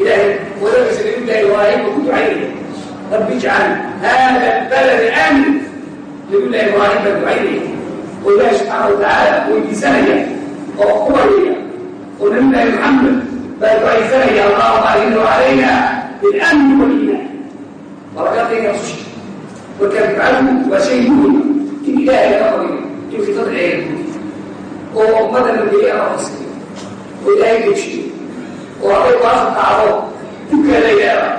Speaker 1: ilaahay wadagaysa nabi ilaahi waaye ma rabbi ijcal hada balada aamin lagu leeyahay waa arrin baa ducaynaya oo ilaahi subxaana watacaala weydiisanaya oo ku baryaya oo nabi laahi maxamed baa ducaysanaya allahuma agina calayna bilamni waliiman waa laga tegaya rususha marka ducadu waa shay muhima in ilaahay laga baryo in fitada ceega guudi oo ummada nabigeeya la horsiiyo oo ilaahay dejiyo oo hadday waasa taacdo dibkaa la yidhaahda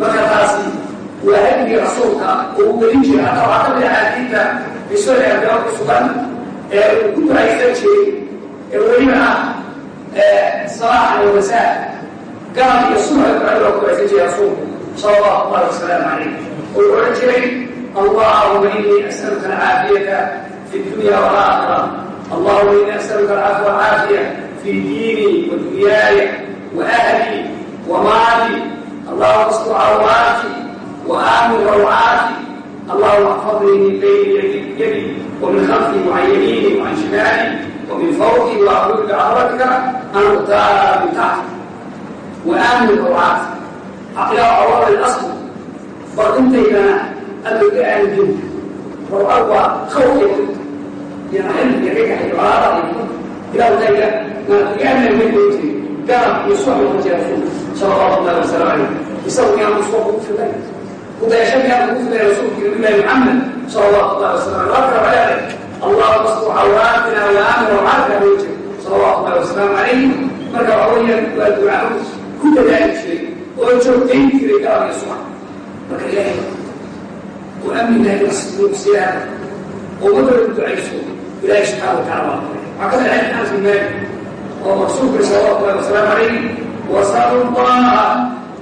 Speaker 1: marka taasi waa hadigii rasuulka oo uu gelin jiray hataa aa ka mid ah aadiinta bisole abdaarka sugan ee uu ku haysan jiray ee welibana salaaxa iyo wasaa gaal iyo sunha kucadoo ku haysan jiray rasuulku sala allahu alai wasalaamu calayh oo uu odhan jiray allahuma inii as'aluka alcaafiyata fi dunya walaakhira allahuma inii as'aluka alcaafi walcaafiya fi diini wa dunyaaya wa ahli wa maali allahuma astur cawraati وآمن روعاتي اللهم احفظني من بين يدي ومن خلفي وعن يميني وعن شمالي ومن فوقي وأعوذ بعرضك أن أغتال من تحتي وآمن روعاتي أقيا عوار الأصل فأنت إلى أدعى عن الجنة والأروى خوفي ينحل يبيك حيوانات إلى ذلك ما يعمل من بيته كان يصبح وجهه صلى الله عليه وسلم يسوي عن الصبح في ذلك وده يشبه يا مصطفى رسول الله محمد صلى الله عليه وسلم واقرا عليه اللهم استر عوراتنا وامن روعاتنا بيتك صلى الله عليه وسلم عليه مركب عويا والدعاء كل ذلك شيء وجودين في رجال يسوع مركب الله وامن الله السياده ومضرب الدعاء إلهي سبحانه وتعالى هكذا العلم أنس بن مالك ومقصود صلى الله عليه وسلم عليه وصلوا الله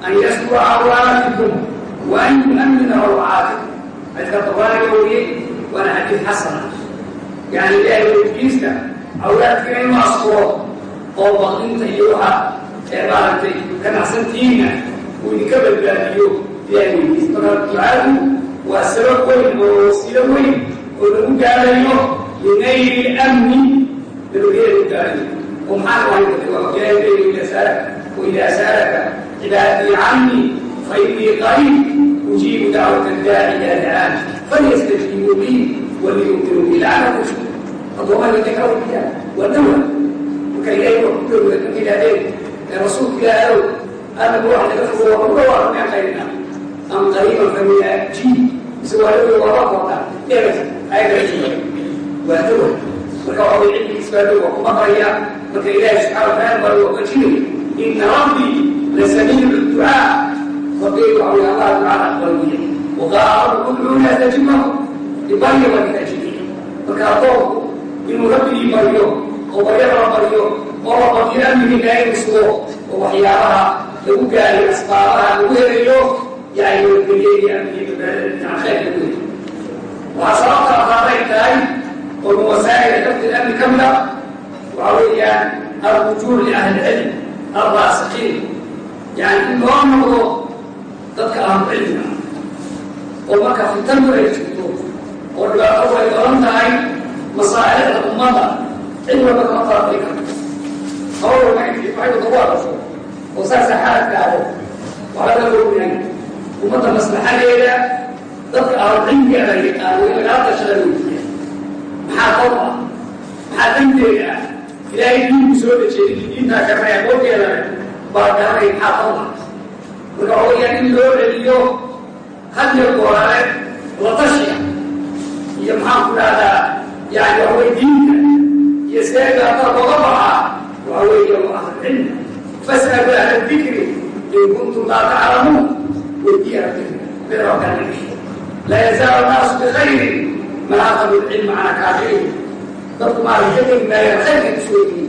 Speaker 1: أن يستر عوراتكم وأن يؤمن روعاتكم هذا الطبارة يقول وأنا حديث حسن يعني لا يقول جيسنا أولاد كريم أصفر أو بغضين تيوها عبارتي كان أحسن تينا ونكبر بلاديو في أي جيس فقال تعالوا وأسرق وين ووسيلة وين ولو قال اليوم لنيل الأمن بالغير التالي ومحال وانت وجاء إذا سألك وإذا سألك عبادي عني فإني قريب أجيب دعوة الداعي إلى دعاني فليستجيبوا لي وليؤمنوا بي لعلهم يشكرون اللهم يتكرر بها والدولة وكي لا يقولوا لك إلى ذلك يا رسول يا أرو أنا بروح لك وروح من خيرنا أم قريبا فمن أجيب سوى له وراء وراء يا بس هذا الشيء وهدوه وكواب العلم إسباته ومقريا وكي الله سبحانه وتعالى وكثير إن ربي لسميع الدعاء وقيل على الله تعالى قلبي وقال كل لا تجمعه لبريم من أجله وكاطوه إن ربي بريو وبريم بريو ورب في أمه لا يسوه ووحيارها لو كان أسقارها وغيره يعني بالليل أمه عن خير الدنيا وعصرات أخرين تاي والوسائل كفت الأمن كاملة وعويا الرجوع لأهل العلم الراسخين يعني dadka ahlucilmiga oo marka fitanu ay jirto oo dhibaato way badan tahay masaa'ilada ummada cid walba kama talafali karto hawla magii waxay wadagu adasho oo saasa xaaladka ado waxaa laga ognay ummadda maslaxadeeda dadka ahlucilmiga aan lagala dashada weydiiya maxaa qob maxaa danteeda ah? ilaahay diinku soo dajeeday diintaa karnaya boogeedana baa garanay maxaa qob marka odayga in loo celiyo had iyo goorare latashiga iyo maxaanku dhahdaa yani waxawey diinta iyo seega ataa baxaa waxa weeya wa ahlulcilmi fas'alu ahla dikri in kuntum laa taclamuun weydiya ahla laa yazaalu naasu bikayrin man aatabu lcilma cana kaafiriin dadku maala ka degmaayan khayrka isweydiiya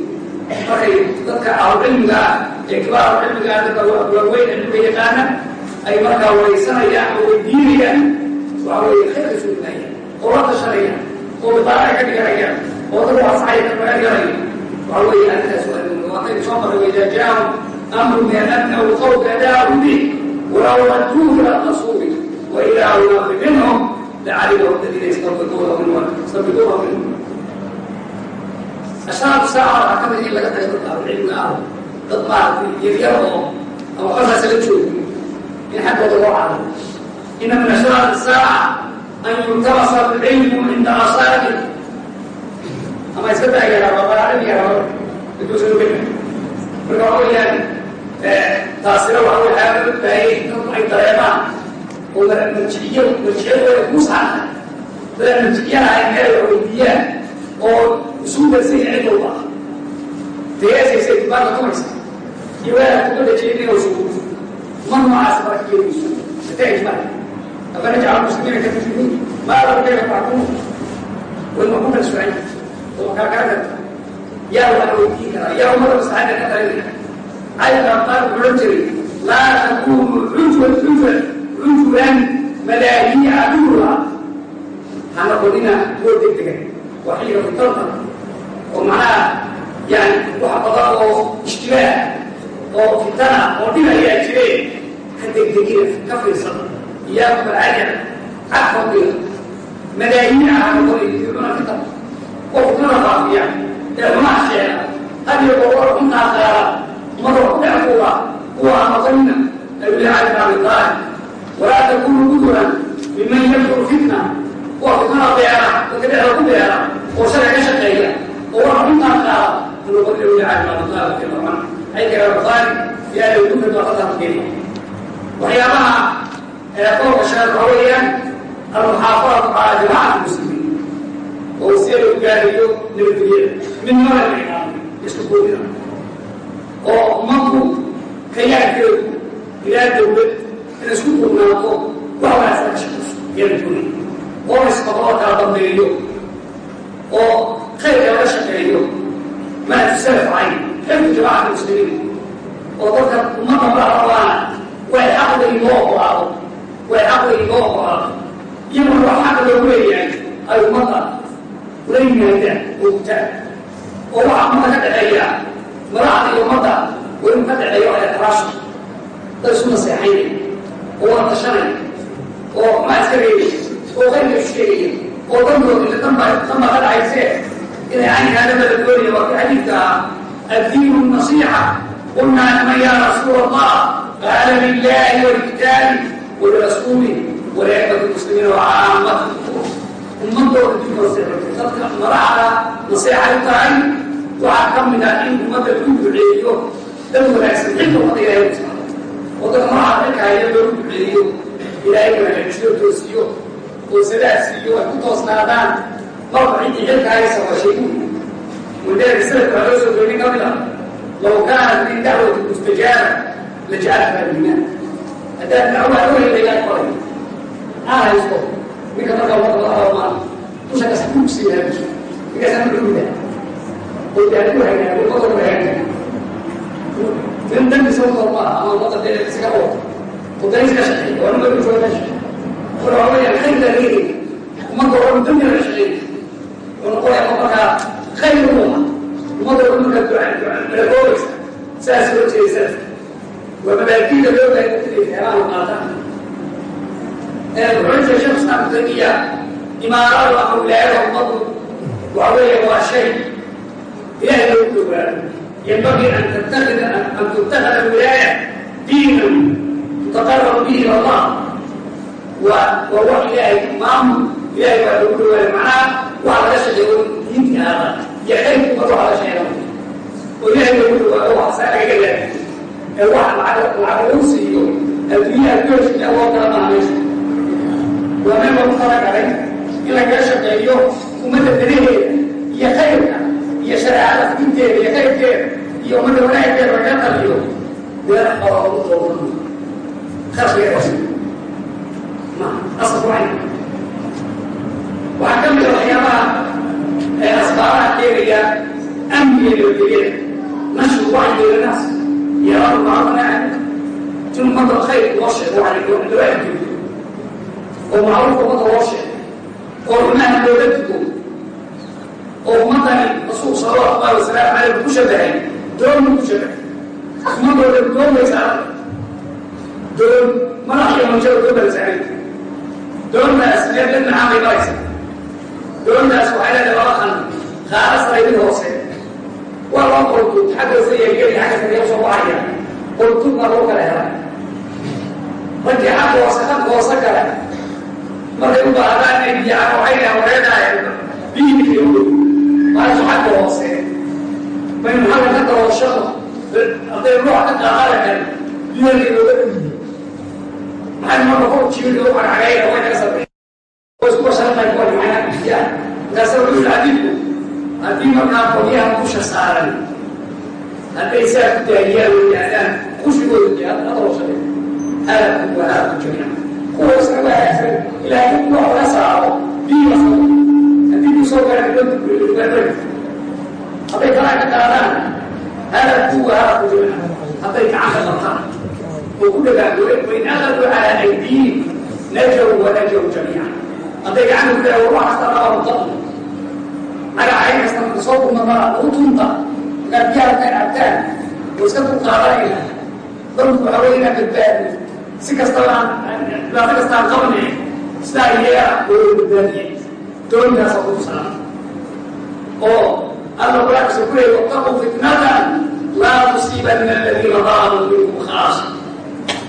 Speaker 1: markay dadka ahlucilmiga ah ee kibaar ahlucilmiga ah dadka waaweyn cilmiga yaqaana ay markaa waraysanayaan oo weydiinayaan. Waxa weeye khayrka suulinayaan oo la tashanayaan oo bidaara ka dhiganayaan oo dad waasaxaya ka magaalgalaya waxa weeye arrintaas waa waataynu soo maray waidaa jaahum amru min alamni aw qawka daaru bih walaw radduuhu ila rasuuli wa ilaa ulaqi minhum lacalima alladina yastabiquunahu min sabbiquunahu minhum sagaal saaca rakada ah in laga taga dadka ahlucilmiga ah dad maaragtay yaryar oo ama xoosaas la joogo in xaggooda loo caaday ina min ashraat saaca an yultabasa alcilmu cinda asaari ama iska daayara babaacimigara aduusanukena marka waxa weeyaan eh, taasina waxa wey xaaga la baahiyey dadku ay dareemaan. Oo marjiciyadu marjiciyadu waa kuusaxan dadaan marjiciyanahay meel la weydiiyaan oo isugu darsan yahay cid walba deegaasaysa itibaarka kumaysa iyo weelaa kuga dhajeedin oo sugu mar noocaas marka iyadiisu nataa'ij male afanajcal muslimiina ka mujrimiin maa lam kayfa tacquun way ma ku kalsoon oo kala kala karta yaa wax weydiin karaa. Yaa umada masaxada ka talinaya cayka qaar odhan jiray. Laa takunu cujwan cujwan cujwan malaayiin caduwha ha noqonina kuwa degdega waa xilliga fitarta oo macnaha yani wax badan oo ishtibaah oo fitana oo dhib ayaa jire ka degdegina ka alcajab cafadina malaayiin ha noqonina fircuna fitar oo fitnada faafiya ee xumaha sheega hadiyo gobor xuntaa qaara mada ku dhex kuwa kuwa ha noqonina abulcali bn abi taalib walaa takunu guduran miman yadkuru fitna kuwa fitnada beera dadka dhexda ku beera oo sharci ka shaqeeya oo waxa xuntaa qaara ha noqonina abulcali bn abi taalib radiallahu canhu ay kala buhaari fi ahli dukra baaqadaha keena waxyaabaha ee qowlka sheeg waxa weeyaan almuxaafadatu calaa jamaacati muslimiin oo si lagu gaarayo nabadgelyada la ilaaliyo isku koodina oo ummadku kayaankeedu ilaa dawlad in isku dugnaato wax wanaagsan ka shaqayso iyada doonay oo isqaboo kala dambeeyo oo khayrka laga shaqeeyo. Manhaj salaf cayn xifdu jamaacati muslimiin. Oo dadka ummadda madaxa rabaana way xaqda inoo oqolaado way xaqda inoo oqolaado iyaguna wax xaq loogu leeyahay ay ummadda ula yimaadaan oo gutaan oo waxa ummadda ka dhexeeya madaxda iyo ummadda waa inuu ka dhexeeyo ixtiraasho dad isu naseexaynaya oo wada oo maa iska reebaya oo qayrka isu sheegaya oo dandood ila danba ka dhacaysee inay caynkaadaba la doonaya waa ah addiinu nasiixa qulnaa liman yaa rasuula allah qaala lilahi walikitaabi walirasuuli waliaimati muslimiina wacaamati ummadooda dib naseexatay dadka madaxda naseexay tahay waxaa ka mid ah in ummadda lagu duceeyo dad wanaagsan xilka ummadda ilahay u timaado oo dadka madaxda loogu duceeyo ilaahay wanaagjiyo toosiyo goosadahaas iyo ay ku toosnaadaan qofka ciddii xilka haysa waa sheegin mudeerka salafka waxaa loo soo doorin ka mid ah low kaanat min dacwati mustajaaba la jacalka diimaan haddaad dacwo wax ka welidayaad qoray ha haysto ninka marka wamaa dusha kas kuugsi yahay ninkaasna maxuuda oo daadu hagaagay wadon hagaagay min dambi sababtoo ma aha ama wadda dee iskaga wado wadda iska shaqeey waa numar u jooga shaqeey تسكبه وتدري تسكبه وأنا ما بيجوا تسكبه ولو عمل الخير دليل وما ضرر من دنيا الشيء ونقول يا الله خير الله وما ضرر منك الدعاء ملكوت ساس وجه ساس ومبادئ اليوم يبتدي كلام قاطع العزة شخص أبدانية إمارات وأولاد وفضل وعوية وشيء إلهي يكتب ينبغي أن تتخذ أن تتخذ الولاية دينا تتقرب به إلى الله waa waa wax ilaahay maamul. Ilahay baa loogu dhawaaya macnaha waxa laga shaqeeyo diintii aada iyo xeyrka ummadda waxa laga shaqeeyo oo ilahay loogu dhawaayo waxa saa lagaga laafiyo ee waxa lacag lacag lagu siiyo adduunyaha doorkiina loo kala maameyso waa meel loogu talagalay in lagaga shaqeeyo ummadda danaheeda iyo khayrka iyo shareecada diinteeda iyo khayrkeeda iyo ummadda wanaagkeeda laga qaliyo dee oo ugu dooran khalqiga asku ay waxaa ka mida waxyaabaha ee asbaabaha keenaya amniga nabadgelyada nashku wacyiga naas yaraa macruufna cani ummada khayr loo sheego wacyiga adduunka oo macruufka ummadda loo sheego oo rumaha looga dugo oo ummadani rasuul sallallahu alayhi wasallam calayhi ku shabahay doon ku shabahay ummadooda doonaysa doon madax iyo manjada doon baa la saaray doontaas meermid maxaa bay maraysa doontaas waxay leedahay laba qanab khaalasbay mid hoose. Waa loo qoltub xaggoose yeelgeli xagga sare u soo baxaya qoltubna lagu kala helay markii xagga hoose xagga hoose kale markay u baahdaan ay biyacaan waxay leedahay wareedaaye biihi u dhow maasu xagga hoose. Bay maxamed ka daloosho arday ruuxa ka qaadada kale biyolkay looga dhigi ku hadday kalaa ka qaadaan halaku waa halaku jamiica hadday gacanka qabtaan ku hadday gacanta ku dhagaa wax kasta laba mutaqi magacayn kasta marka soo kulmamara u tunta markaa biyaha kay cabtaan oo iska dulqaadanayna dalku waxaa wey inaan badbaadin si kastaba aan dhibaato kasta aan qabanay sidaa iyaga oo badbaadiyay doontaasa ku tusaa oo alla quraankiisa ku leeyay wattaquu fitnatan laa tusiibanna aladiina dalamuu minkum khaasa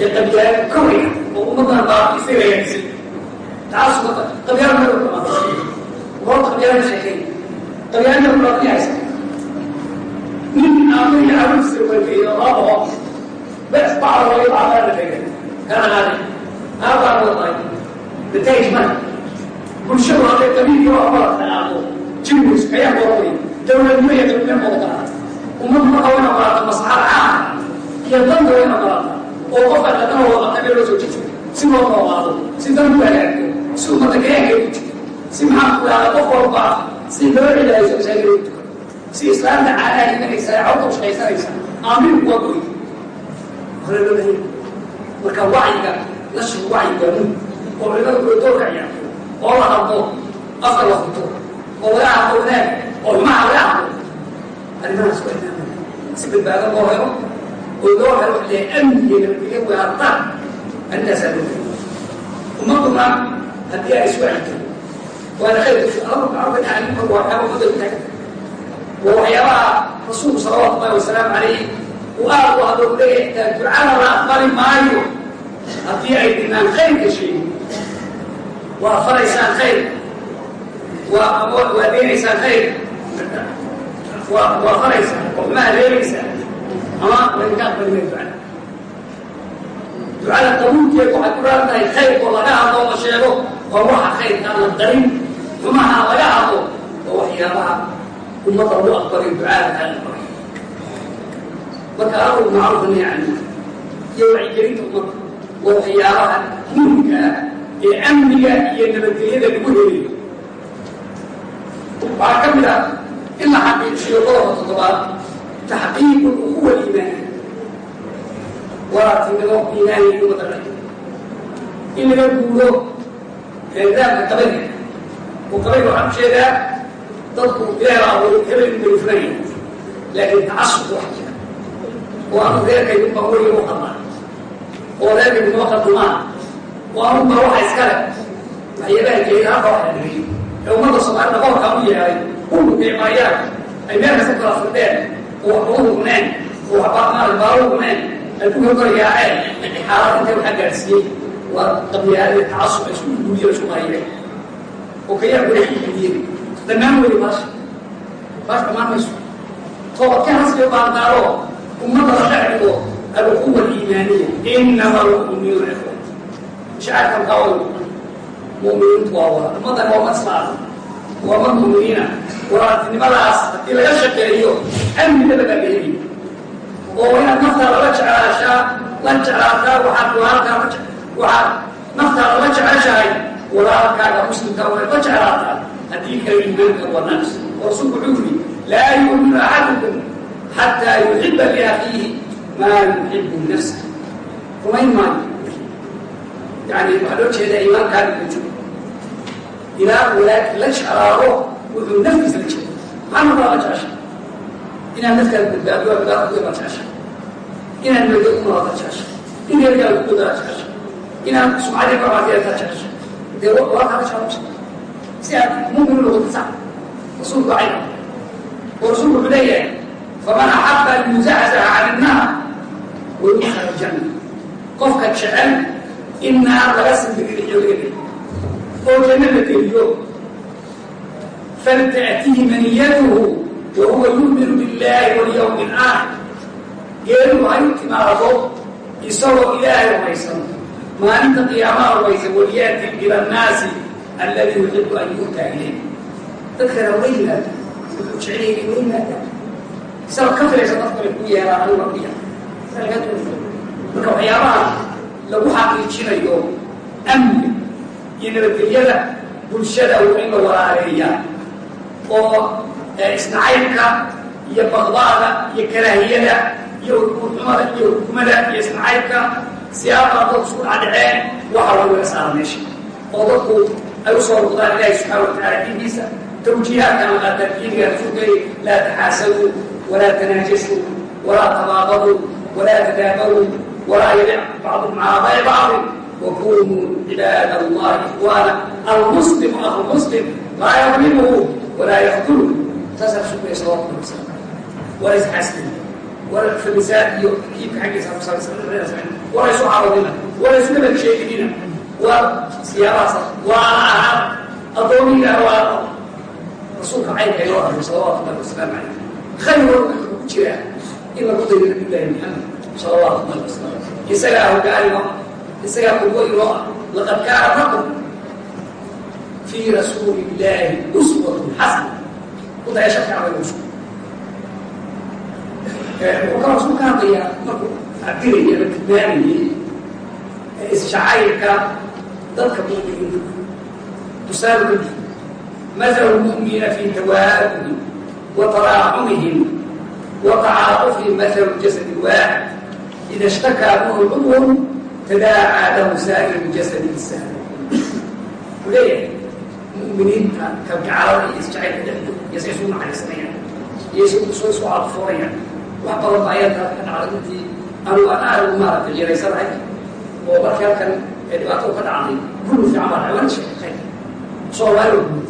Speaker 1: ee qabyaalo kawriga oo ummaddan baabiisirayasi taas qabyaalo meel ku dhamaata goorta qabyaalo ka sheekay qabyaalo meel ku dhamatayaysa nin aamaya caruurtiisa walkeeyo laba boqol bes laga bacdaa la tegay kana qaaday aabaa waday nataij male bulshadu hadday qabiilkii waa wada dhaqaaqo jirgus ayaa goobay dowladnimo iyo dowladnimo wada qaata ummad marka wayna qaata maslaxada caamka iyo danta wayna qaata oo qofka dhaqana wada qabee loo soo jeedo si loo noolaado si danku hagaagto si ummadda gayaanka u jirto si maxaa ku dhahda qof walba si loo celaayo masaajida u tukan si islaamta caadaha imanaysa ee cawda u shaqaysanaysa aamin waa goy hore loo leeyahay marka wacyiga nashri wacyi waa muhiim oo culimada kuledoorka ciyaarto oo la hadlo afka la furto oo laga hadlo wanaag oo xumaha laga hadlo. Arrimahaas waa inaan si badbaado loo helo oo loo helo le amniga nabadgelyo weerartaan arrintaasaa loo helo ummaduna haddii ay isku xigto waana khayr arba tacliimka waa waxyaaba ummadda ku taagan waa waxyaabaha rasuulku salawaatu ullahi wasalaamu calayh uu aad u hadlo leeyahay xitaa ducada la aqbali maayo haddii ay dinaan khayrka sheegin waa faraysaan khayr waa waa deenaysaan khayr waa faraysaan oo xumaha reebaysaan ama laydinka aqbali maayo ducada ducada qabuulkeedu waxay ku raaran tahay khayrkoo laga hadlo la sheego waa waxa khayrka aan la darin. Xumaha laga hadlo oo waxyaabaha ummadda lagu aqbalay ducada kaa aqbalay marka amru macruufa nahy canhu iyo wacyigelinta ummadda waa waxyaabaha muhimka ah ee amniga iyo nabadgelyada lagu helayo. Waxaa ka mid ah in la xaqiijiyo qodobka toddobaad taxqiiqu ukuwa iimaaniya waratinimo iimaaniya ummadda dha in laga guuro eedaabka qabayga oo qabayga waxaan u jeedaa dadku ilaah abuuray hebel in bayfuraya laakiin tacasub wax jira oo anu reerkaygu baa weliga u qadnaa oo reerkaygu noo qadumaan oo anuba waxa iskale waxyaabaha jeeda halka wax ee ummadda soomaalida qolkaa u yeelay ulu ay meel kasta kala firdeen oo waxba u oo waxba baalo hugneen ay ku horgoryaaceen xaalad intay waxa gaadhsiiyey waa qabyaalada tacasub ay isku guuriyo isku qariyeen oo kayaa wada xidiyeen dhammaan weli baasha baasha dhammaan mayso toobadkeen hasbi baandaaro ummadda la dhex dhigo alquwa aliimaaniya inama almu'minuuna ikhwa shacaarkan qawl mu'miniintu waa wada ummaddan waa ummad islaam waa ummad mu'miniina walaatinimadaas haddii laga shaqeeyo amnigada baa laheli oo inaad naftaada la jeclaashaa la jeclaataa waxaad walaalkaa la waxaad naftaada la jeceshahay walaalkaaga muslimka waad la jeclaataa? Haddii kale iimaanka rasuulku wuxuu yidhi laa yu'minu axadukum xataa yuxiba liakhiihi maa yuxibu nafsa rumayn maayo. Yani waxaa loo jeedaa iimaankaada ku jiro. Ilaa walaalkii la jeclaado wuxuu naftiisa la jeclay maxaa naftaa la jecesha inaad naftaada badbaadiyo gaar ku la jecesha inaad mado umalaad la jecesha in reerkaada ku dada la jecesha inaad sumcadii barbaarkeeda la jecesha dee waa kala jeclabsa si aad mumin noqoto sax rasuulku cayna oo rasuulku wuxuu leeyahay faman axaba an can innaar wayudkhala aljanna qofka jecel in naar laga sindirixiyo laga oo janno la geliyo falta'tihi maniyatuhu huwa yu'minu billahi walyawmi alaakhir geeru hay u timaado isagoo ilaahay rumaysan maalinta qiyaamaha rumaysan walyaati ila annaasi alladii yuxibu an yu'taa ilayh dadkana waa yimaada wuxuu jeclayay inay waa yimaada isagoo ka filaysa dad kale ku adiga ku yeer marka waxyaabaha lagu xaqiijinayo amni iyo nabadgelyada bulshada waa in la walaaleeyaa oo yani isnacaybka iyo baqdaada iyo karaahiyada iyo ukuurxumada iyo hukumada iyo isnacaybka siyaabaa isku dhacdhaceen waxa lagu esaara meesha. Oo dadku ay u soo ruqdaan ilaahi subxaana watacala diinkiisa tawjiihaadkana qaadaan diiniga rasuulkay laa taxaasaduu walaa tanaajasuu walaa tabaaqaduu walaa tadaabaruu walaa yabic bacdu macaadae bacdin. Wakunuu cibaada allahi ikwaana almuslimu akhulmuslim laa yadlimuhu walaa yaqtuluhu mudasar sugaysa waa kumaysa waa is xastin waa famisaan iyo kiibka xaggiisa waa isu carodina waa isu nabad sheeginina waa siyaabahaasa waana ahaa addoomiga waa rasuulka caynka loo array salawatu llahi wasalaamu calayh khayr walba ku jiraa in lagu dayo nabilahi maxamed salawatu llahi wasalam isagaa hogaanino isagaa kugo inoo ah laqad kaana lakum fii rasuuli illahi uswatun xasana udayasha fiican laga musuul wuxuu kaloo isku kaadayaa markuu cabiraya la tilmaanayay isjacaylka dadka mu'miniinta tusaale ka dhig masalu lmu'miniina fi tawaa'ubihim wa taraaxumihim wa tacaaqufihim masalu jasadi waaxid ida ishtakaa minhu cudwun tadaacaa lahu saa'ir jasadi muminiinta kalgacalada iyo isjacaylka dhexdo iyo say isu macaysanayaan iyo isu isu aadfoorayaan wax badan ba ayaa taas ka dhacday. Intii anu ana anagu maaragtay jiraysanahay oo markii halkan dhibaato ka dhacday gulu fiican baa dhacay waa la sheeka khayrka soomaaliya guud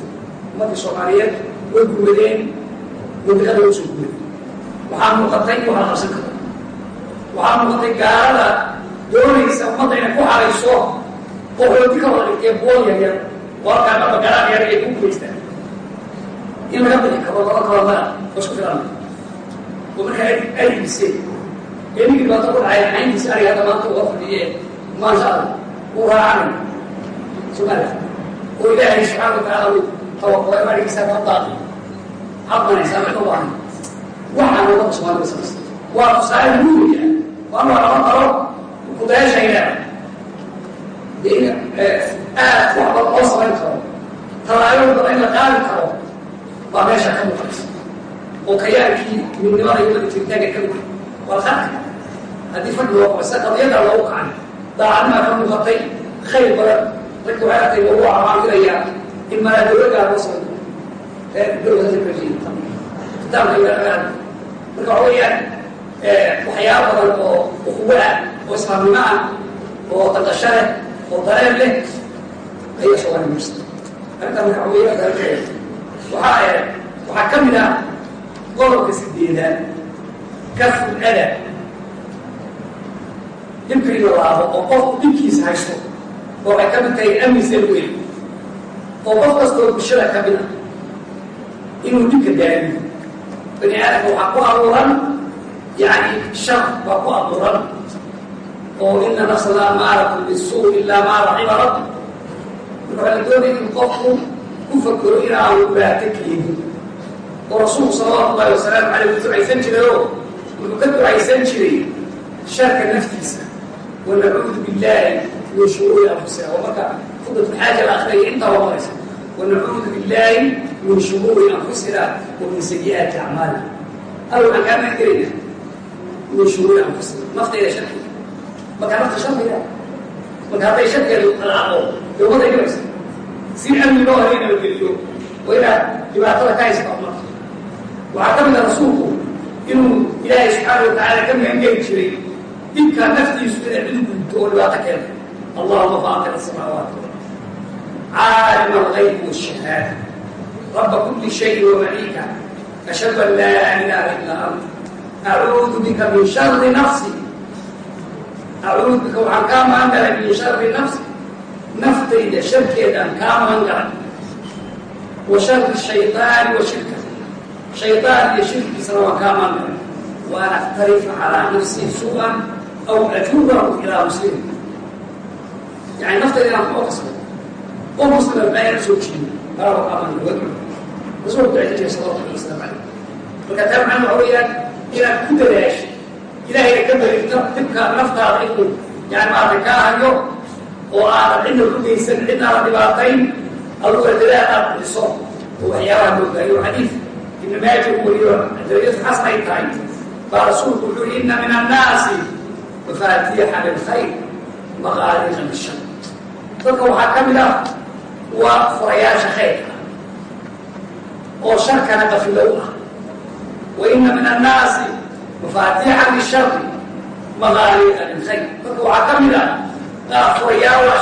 Speaker 1: ummadii soomaaliyeed way gumadeen muddiqada way soo gumaday waxaa muuqatay in waxla qabsan karto waxaa muuqatay gaalada doonaysa ummadda inay ku harayso oo xooti ka warkaa marba garaad yar ay ku gumaystaan in laga bixi karo laba kalomara oo isku filan. Oo markaa ay ibiseen ee ninkii baata ku dhacay cayntiisi ariga hadda maanta uga fadhiye. Maasha allah uu raacanay somaaliya oo ilaahay subxaana watacaala tawakulay arigiisa ka daaqi. Hadmanaysaa marka waahan waxaan ummadda soomaalida samaysta waa tusaale muumia waa loo laba qaro kudaashayna in aad wax bad oo samayn karo tallaabada badan in la qaadi karo baa meesha ka muuqanaysa oo kayaankii midnimada iyo jiritaanka ka qaadi kara haddii fadhi loo qabay sida qadiyada loogu kacay daacadnimaa ka muuqatay khayr badan dadka waxay artay lagu amaamirayaa in malaa dowladdaa loo samay dowladda kitaabka iyo marka waxa weeyaan waxyaaba badan oo ukuwo ah oo islaamnimo ah oo daqasho leh oo dareen leh ayay soo hormarsa arintaa madaxweynaha waxaa ka mid ah qodobka sideedaad ka ada. Dhibka in laabo oo qofku dhibkiisa haysto oo ay ka mid tahay amniisa weyn oo qof kastoo bulshada ka mid ah inuu dhibka daaliyo bani aadamka waxaa ku abuuran yani shar baa ku abuuran oo ina nafsa laa maalakum bisuu ilaa maala ciba rabbi waxaa la doonaya inuu qofku ku fakaro inaanu dhibaato keenin oo rasuulku salawatu ullahi wasalaamu caleyh ku ducaysan jiray oo wuxuu ka ducaysan jiray sharka naftiisa. Wa billaahi min shuruuri anfusina oo marka kudadku xaaja la akhriyay intaa waa maraysa. Wa billaahi min shuruuri anfusina wa min sayi-aati acmaalina hal waxaan kaa magan gelayna min shuruuri anfusina naftayda sharkiga marka nafta sharkiga marka hadday sharkiga alaqo dee waday galaysa si amni loo hela nabadgeliyo oo inaad dhibaatada ka haysta umada waxaa ka mid a rasuulku inuu ilaahay subxaana watacaala ka magangeli jiray dhibkaa naftiisu inay cid gudto oo dhibaato keenta allahuma faatir asamaawaati caalim algayb washahaada raba kuli shayin wamaliika ashhadu an laa ilaha ilaa ant. Acuudu bika min shari nafsi. Acuudu bika waxaan kaa maangalay min shari nafsi naftayda sharkeedaan kaa magan galay wa shari shayطaani wa shirka shayطaan iyo shirkiisana waan kaa magan galay waan aktarifa calaa nafsi su'an aw ajuurahu ilaa muslim yani naftayda inaan koo kasbo oo muslima baa soo jiiyo alaba kaaman wadu rasuulku ducaysan jiray salawatu llahi wasalam calayh marka taa macna waxa weeyaan inaad ku dadaasho ilaahayna ka berigto dibka naftaada inuu yani maarata kaa hayo oo aadan cidna ku geysan cidna aadan dhibaatayn aduga dadaal aad bixiso. Oo waxyaabaha moogaayo xadiid ibn maaja uu wariyo darajadu xasan ay tahay. Baa rasuulku wuxuu yihi inna min annaasi mafaatiixa lilkhayr maqaaliqa lishar dadka waxaa ka mid ah waa furayaasha khayrka oo sharkana qafilow ah. Wa ina min annaasi mafaatiixa lishari maqaaliqa lilkhayr dadka waxaa ka mid ah aakriyaala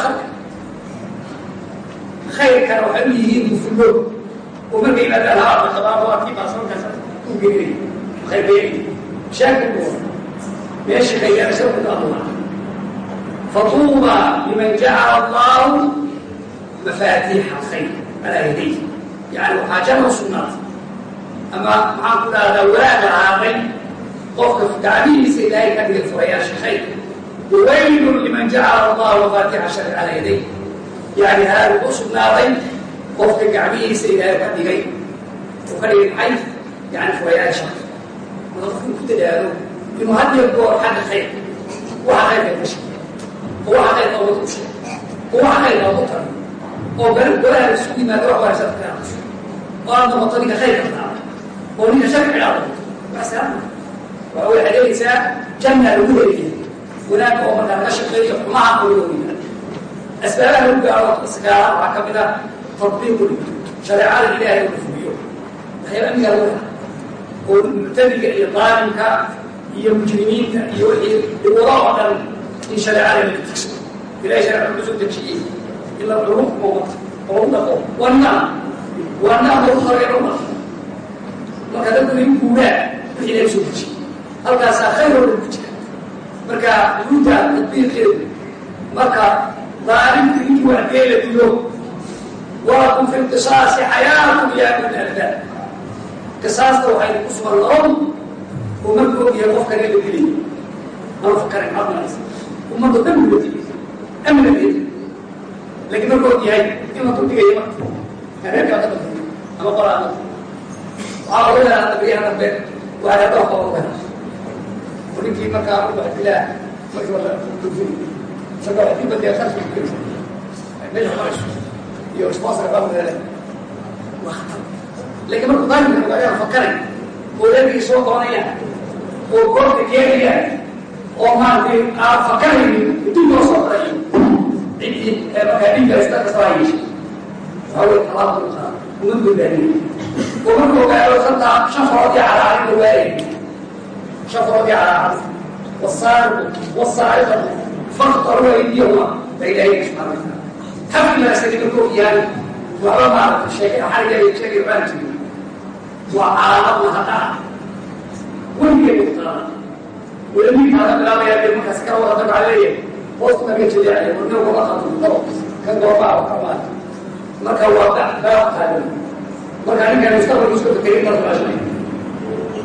Speaker 1: khayrkana waxay u yihiin dufullood oo markay qofka tacliimiisa ilaahay ka dhigay furayaasha khayrka wayl liman jacala allahu faatixa shar calaa yaday yani halaagu ku sugnaaday qofka gacmihiisa ilaahay ka dhigay u ka dhigay maxay yani fuwayaasha marka qofkuu ku dadaalo inuu had iyo goor xagga khayrka waxa khayrka ka shaqeey waxa khayrka wad u sheeg waxa khayrka ugu taro oo garib golaha isugu yimaada wax wanaagsan ka aamuso oo aad noqoto ninka khayrka taaba oo ninka sharciga aad noqoto waxaas waa way adeegaysaa janna lagu leeyahay wanaagga oo markaa ka shaqeeya xumaha olooya asbaabaha lagu gaao iskaala ah waxaa ka mid ah tadbiiqu shareecada ilaahay la fugiyo waxyaaba amnigaa lagu raa oo muctadiga iyo daalimka iyo mujrimiinta iyo wixii dhiwado oo dhan in shareecada laga degsado ilahay shareecada ku soo dejiyey in la culum oo u dhaqo. Waa nicma waa nicma u marka dadku in guuraa wixii ilahay soo dejiyey. Halkaasaa khayr oo lagu jira marka yuhuudda tadbiirkeedu marka daalimka in waxdee la dilo walakum fi inqisaasi xayaatun yaa uli albaab qisaasta waxay ku sugan labadu oo markuu la geliyo ama fakarin cadnaysa ummadda dhan uwati amnadeed laakiin markood yahay inuu ku dhigaya marka habeenkaa ka dambe ama qoraada waxaa laga helaa nabiyaha dambe waa laga hela ninkii markaa ubaxdilaah markii wala dufin isaga waxay badiya qarshi meesha marayso iyo responsiga bamudale waa khatar laakiin markuu daalimka waayaa fakaray oo reerkii soo qabanayaan oo goobta keenayaan oo maaragtay aan fakaraynin intii loo soo qorayo ciddii markaa dhiiggaasta kastaa yeeshay waxaa wey talaabta u qaada uma badbaadin oo marka ogaado hataa shan faroodii calaarin la waayay شan rbi ala wsaariqu wsaariqatu faqtaruha aydiyahuma baa ilaahay kasmaara hafkimaa iskaga kooyaan waxba maarata sheegay xariga ay sheegay baan jirin waa calaamad lahada ah weligeeda qaada walamiikaada bilaabayaa dee markaas kala wada dabca leeyahay hoosku naga jadiacay warnagaba qadunto kan goobaa ka maata marka waa baaqa marka ninkan mustaqbalku iska fakerin markaashay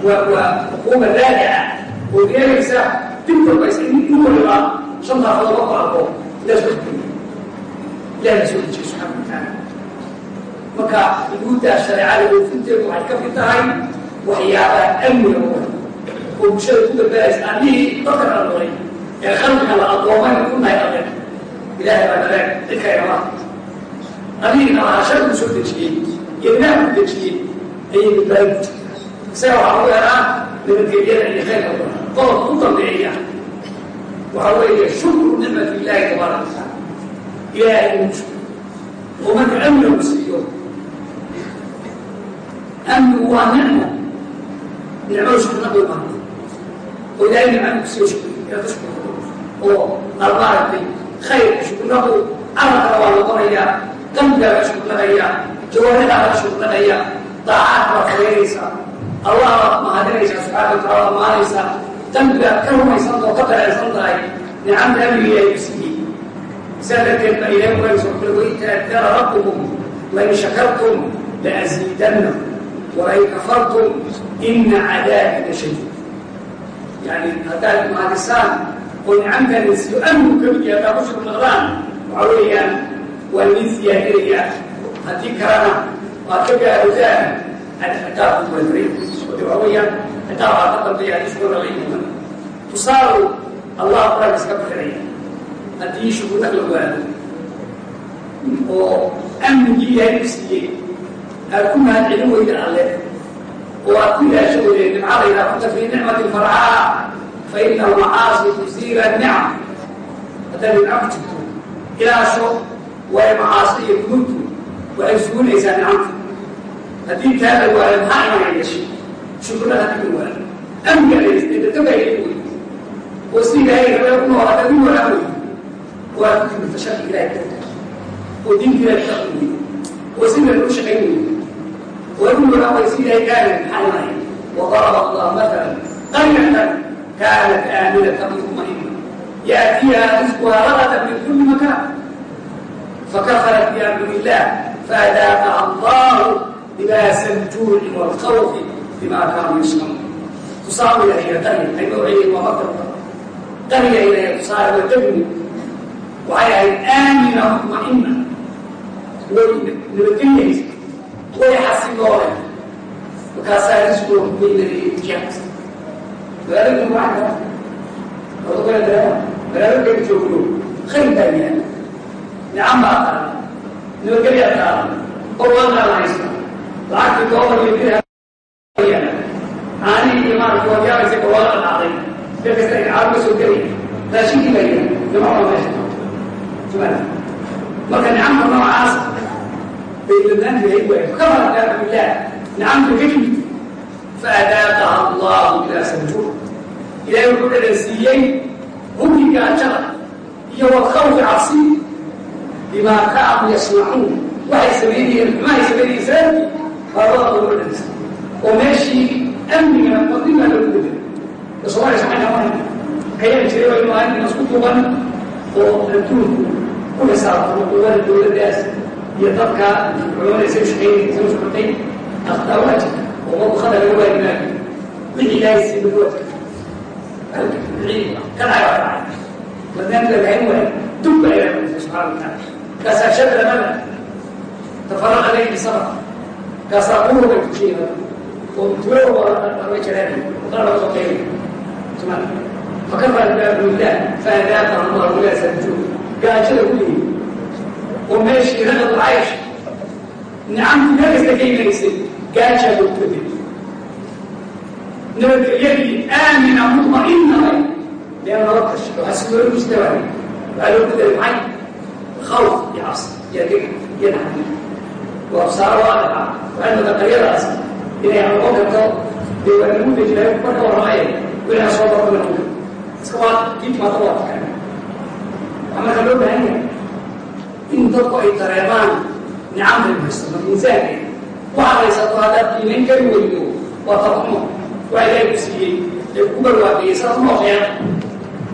Speaker 1: ما كان كان يستقبل مسكوت كريم مرة عشان وحكومة راجعة وغير يسا تبقى بس إن يقول لا شنطة هذا وقع القوم لا سوى لا يسوي شيء سبحانه وتعالى مكا يقول ده الشريعة اللي في الدين وعلى كف التهاي وهي أمن الأمور oo bulshada ku badbaadaysa annihii dadka kala noolay ee khalqiga la addoomayna ku nahay adeeg ilaahay baa daleeg cidka inama anigina waxaa sharku soo dejiyey iyo ilaah ku dejiyey ayay badbaadi ku jirtaa isaga waxaa lagu yaraa nabadgelyada iyo khayrka qodobka u dambeeya waxaa weeye shukru nicmati illaahi tabaaraka watacaala ilaahay shukro oo marka amni lagu siiyo amnigu waa nicmo nicmada shukrna bay baahantay oo ilaahay nicmada ku siiyo shukri ka shukrto oo aad khayrka shukrnadu carabkana waa noqonayaa qalbigaaga shukrinaya jawaaridaada shukrinaya daacaad baad samaynaysaa allah baad mahadinaysaa subxaana wa taala amaanaysaa qalbigaad ka rumaysan oo ka dareensan tahay nicamta amniga ilaahay ku siiyey saa darteed baa ilahay kale wain taadara rabbukum lain shakartum laaziidanna walain kafartum ina cadaabi la shadiid yani haddaad mahadisaan oo nicamtaan la siiyo amnigu ka mid yahay haddaad ku shuknaqdaan waxaa weeyaan waa idin siyaadinayaa haddii kalena waad ka gaarowdaan alcitaabku walfarid ode waxaa weeyaan citaab aa ka dambeeya haddii shukurna la iman tusaalu allah quraanka iska bixinaya haddii shukurna la waado oo amnigii ilaahay ku siiyey aad ku mahad celin weyda alle. Oo aad ku ilaasho weyda nimcadayda kunta fii nicmatin farcaa fa ina almacaasi tusiira nicam haddaad nimco ku jirto ilaasho waayo macaasi iyo dunuubtu waxay sugunaysaa nicamta haddii taa la waayo maxaa imanaya shukrada nabi waa amni ayste dadabay si ilaahay habeen ku noolaa nabi wanaagoy waa ku yimid fashaq ilaahay ka oo diinta ilaahay ka qulmiyo oo sida loo shaqaynayo waa ku wanaagay si ilaahay kaana maxaa lahay وضرب الله مثلا قرية كانت آمنة مطمئنة يأتيها رزقها رغدا من كل مكان فكفرت بأمر الله فأذاقها الله لباس الجوع والخوف bimaa kaanuu yashkamuun tusaaqu yahay qarya ay magaciyeen waa makarta. Qarya ilahay tusaale waa degni waxay ahayd aamina mutma'ina way nabadgelyaysa way xasiloole markaasaa risqula baynayay jihaadka magaalada macanka wadogaledaa magaalada been joogto khayr baa yaalla nicambaa qaada nabadgelyaa qaada oo waqaa haysta lacagtii doolar iyo dirham caanihii imaanku horyaamaysa goboolada dhacday meel kasta caabuga soo gelaya raashinkii baa yira lama wada meesha jumada marka nicamka noocaas bayladaantu hay waay fakafara nicama billah nicamtu ka yimid faadaaqaha allahu ilaa sanjuur ilaahay wuxuu dhalan siiyey hugniga ajada iyo walkhawfi cabsi bimaa kaanu yasmacuun waxay samaynayeen xumahay samaynayeen sababki baabada lagu dhalansa oo meeshii amniga wadnima lagu waday ee soomaaliya saxanka marayna kayaa jiray waa inuu arrinkan isku duuban oo adduunku ku xisaabtamo quwada dowladdaas iyo dadka culanaysa u shaqeynaysa u socotay akhtaa waa jirta oo wadu khatar laga waadimaayo wixii ilaahay siibay waadka kadhaga dhacay. Madnaamta lahayn waay dug baa ilaahay qabtay subxaana wa taala kaasaa shadlamada tafaraqa layli sabra kaasaa qururka ku jeedada ومتوه وجلاله وقال له خير سبحانه فكفى الباب لله فأذاقه الله ولا سجود قال شنو كله وماشي رغد العيش نعم لا يستكين يصير قال شنو كله يجري آمنة مطمئنة لأن ربك وحسبه المستوى قالوا كده معي خوف يعصي يدك ينحني وابصار واضحه وانه تغير inay caqo karto dee waa namuudaj lahay marka waramaaya wilaha soo barta namuuda iska waa loo baahan yahay in dadku ay dareemaan nicamay haysto markinsaanka waxaad haysato haddaad qiimayn kari weydo waa tabaxmo waxa ilahay ku siiyey ee ku barwaaqiyey saas uma oqeeya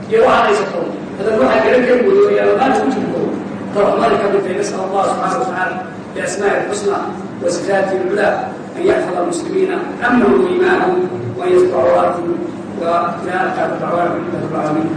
Speaker 1: iyo waxaad haysato haddad waxaa garan kari weydo yaa lamaanta ku jirto tabaxmada ka midtay nasal allah subxaana wa tacaala biasmaahi وصفات العلى أن يحفظ المسلمين أمنهم وإيمانهم وأن يتبعوا أرضهم ولا أتبعوا رب العالمين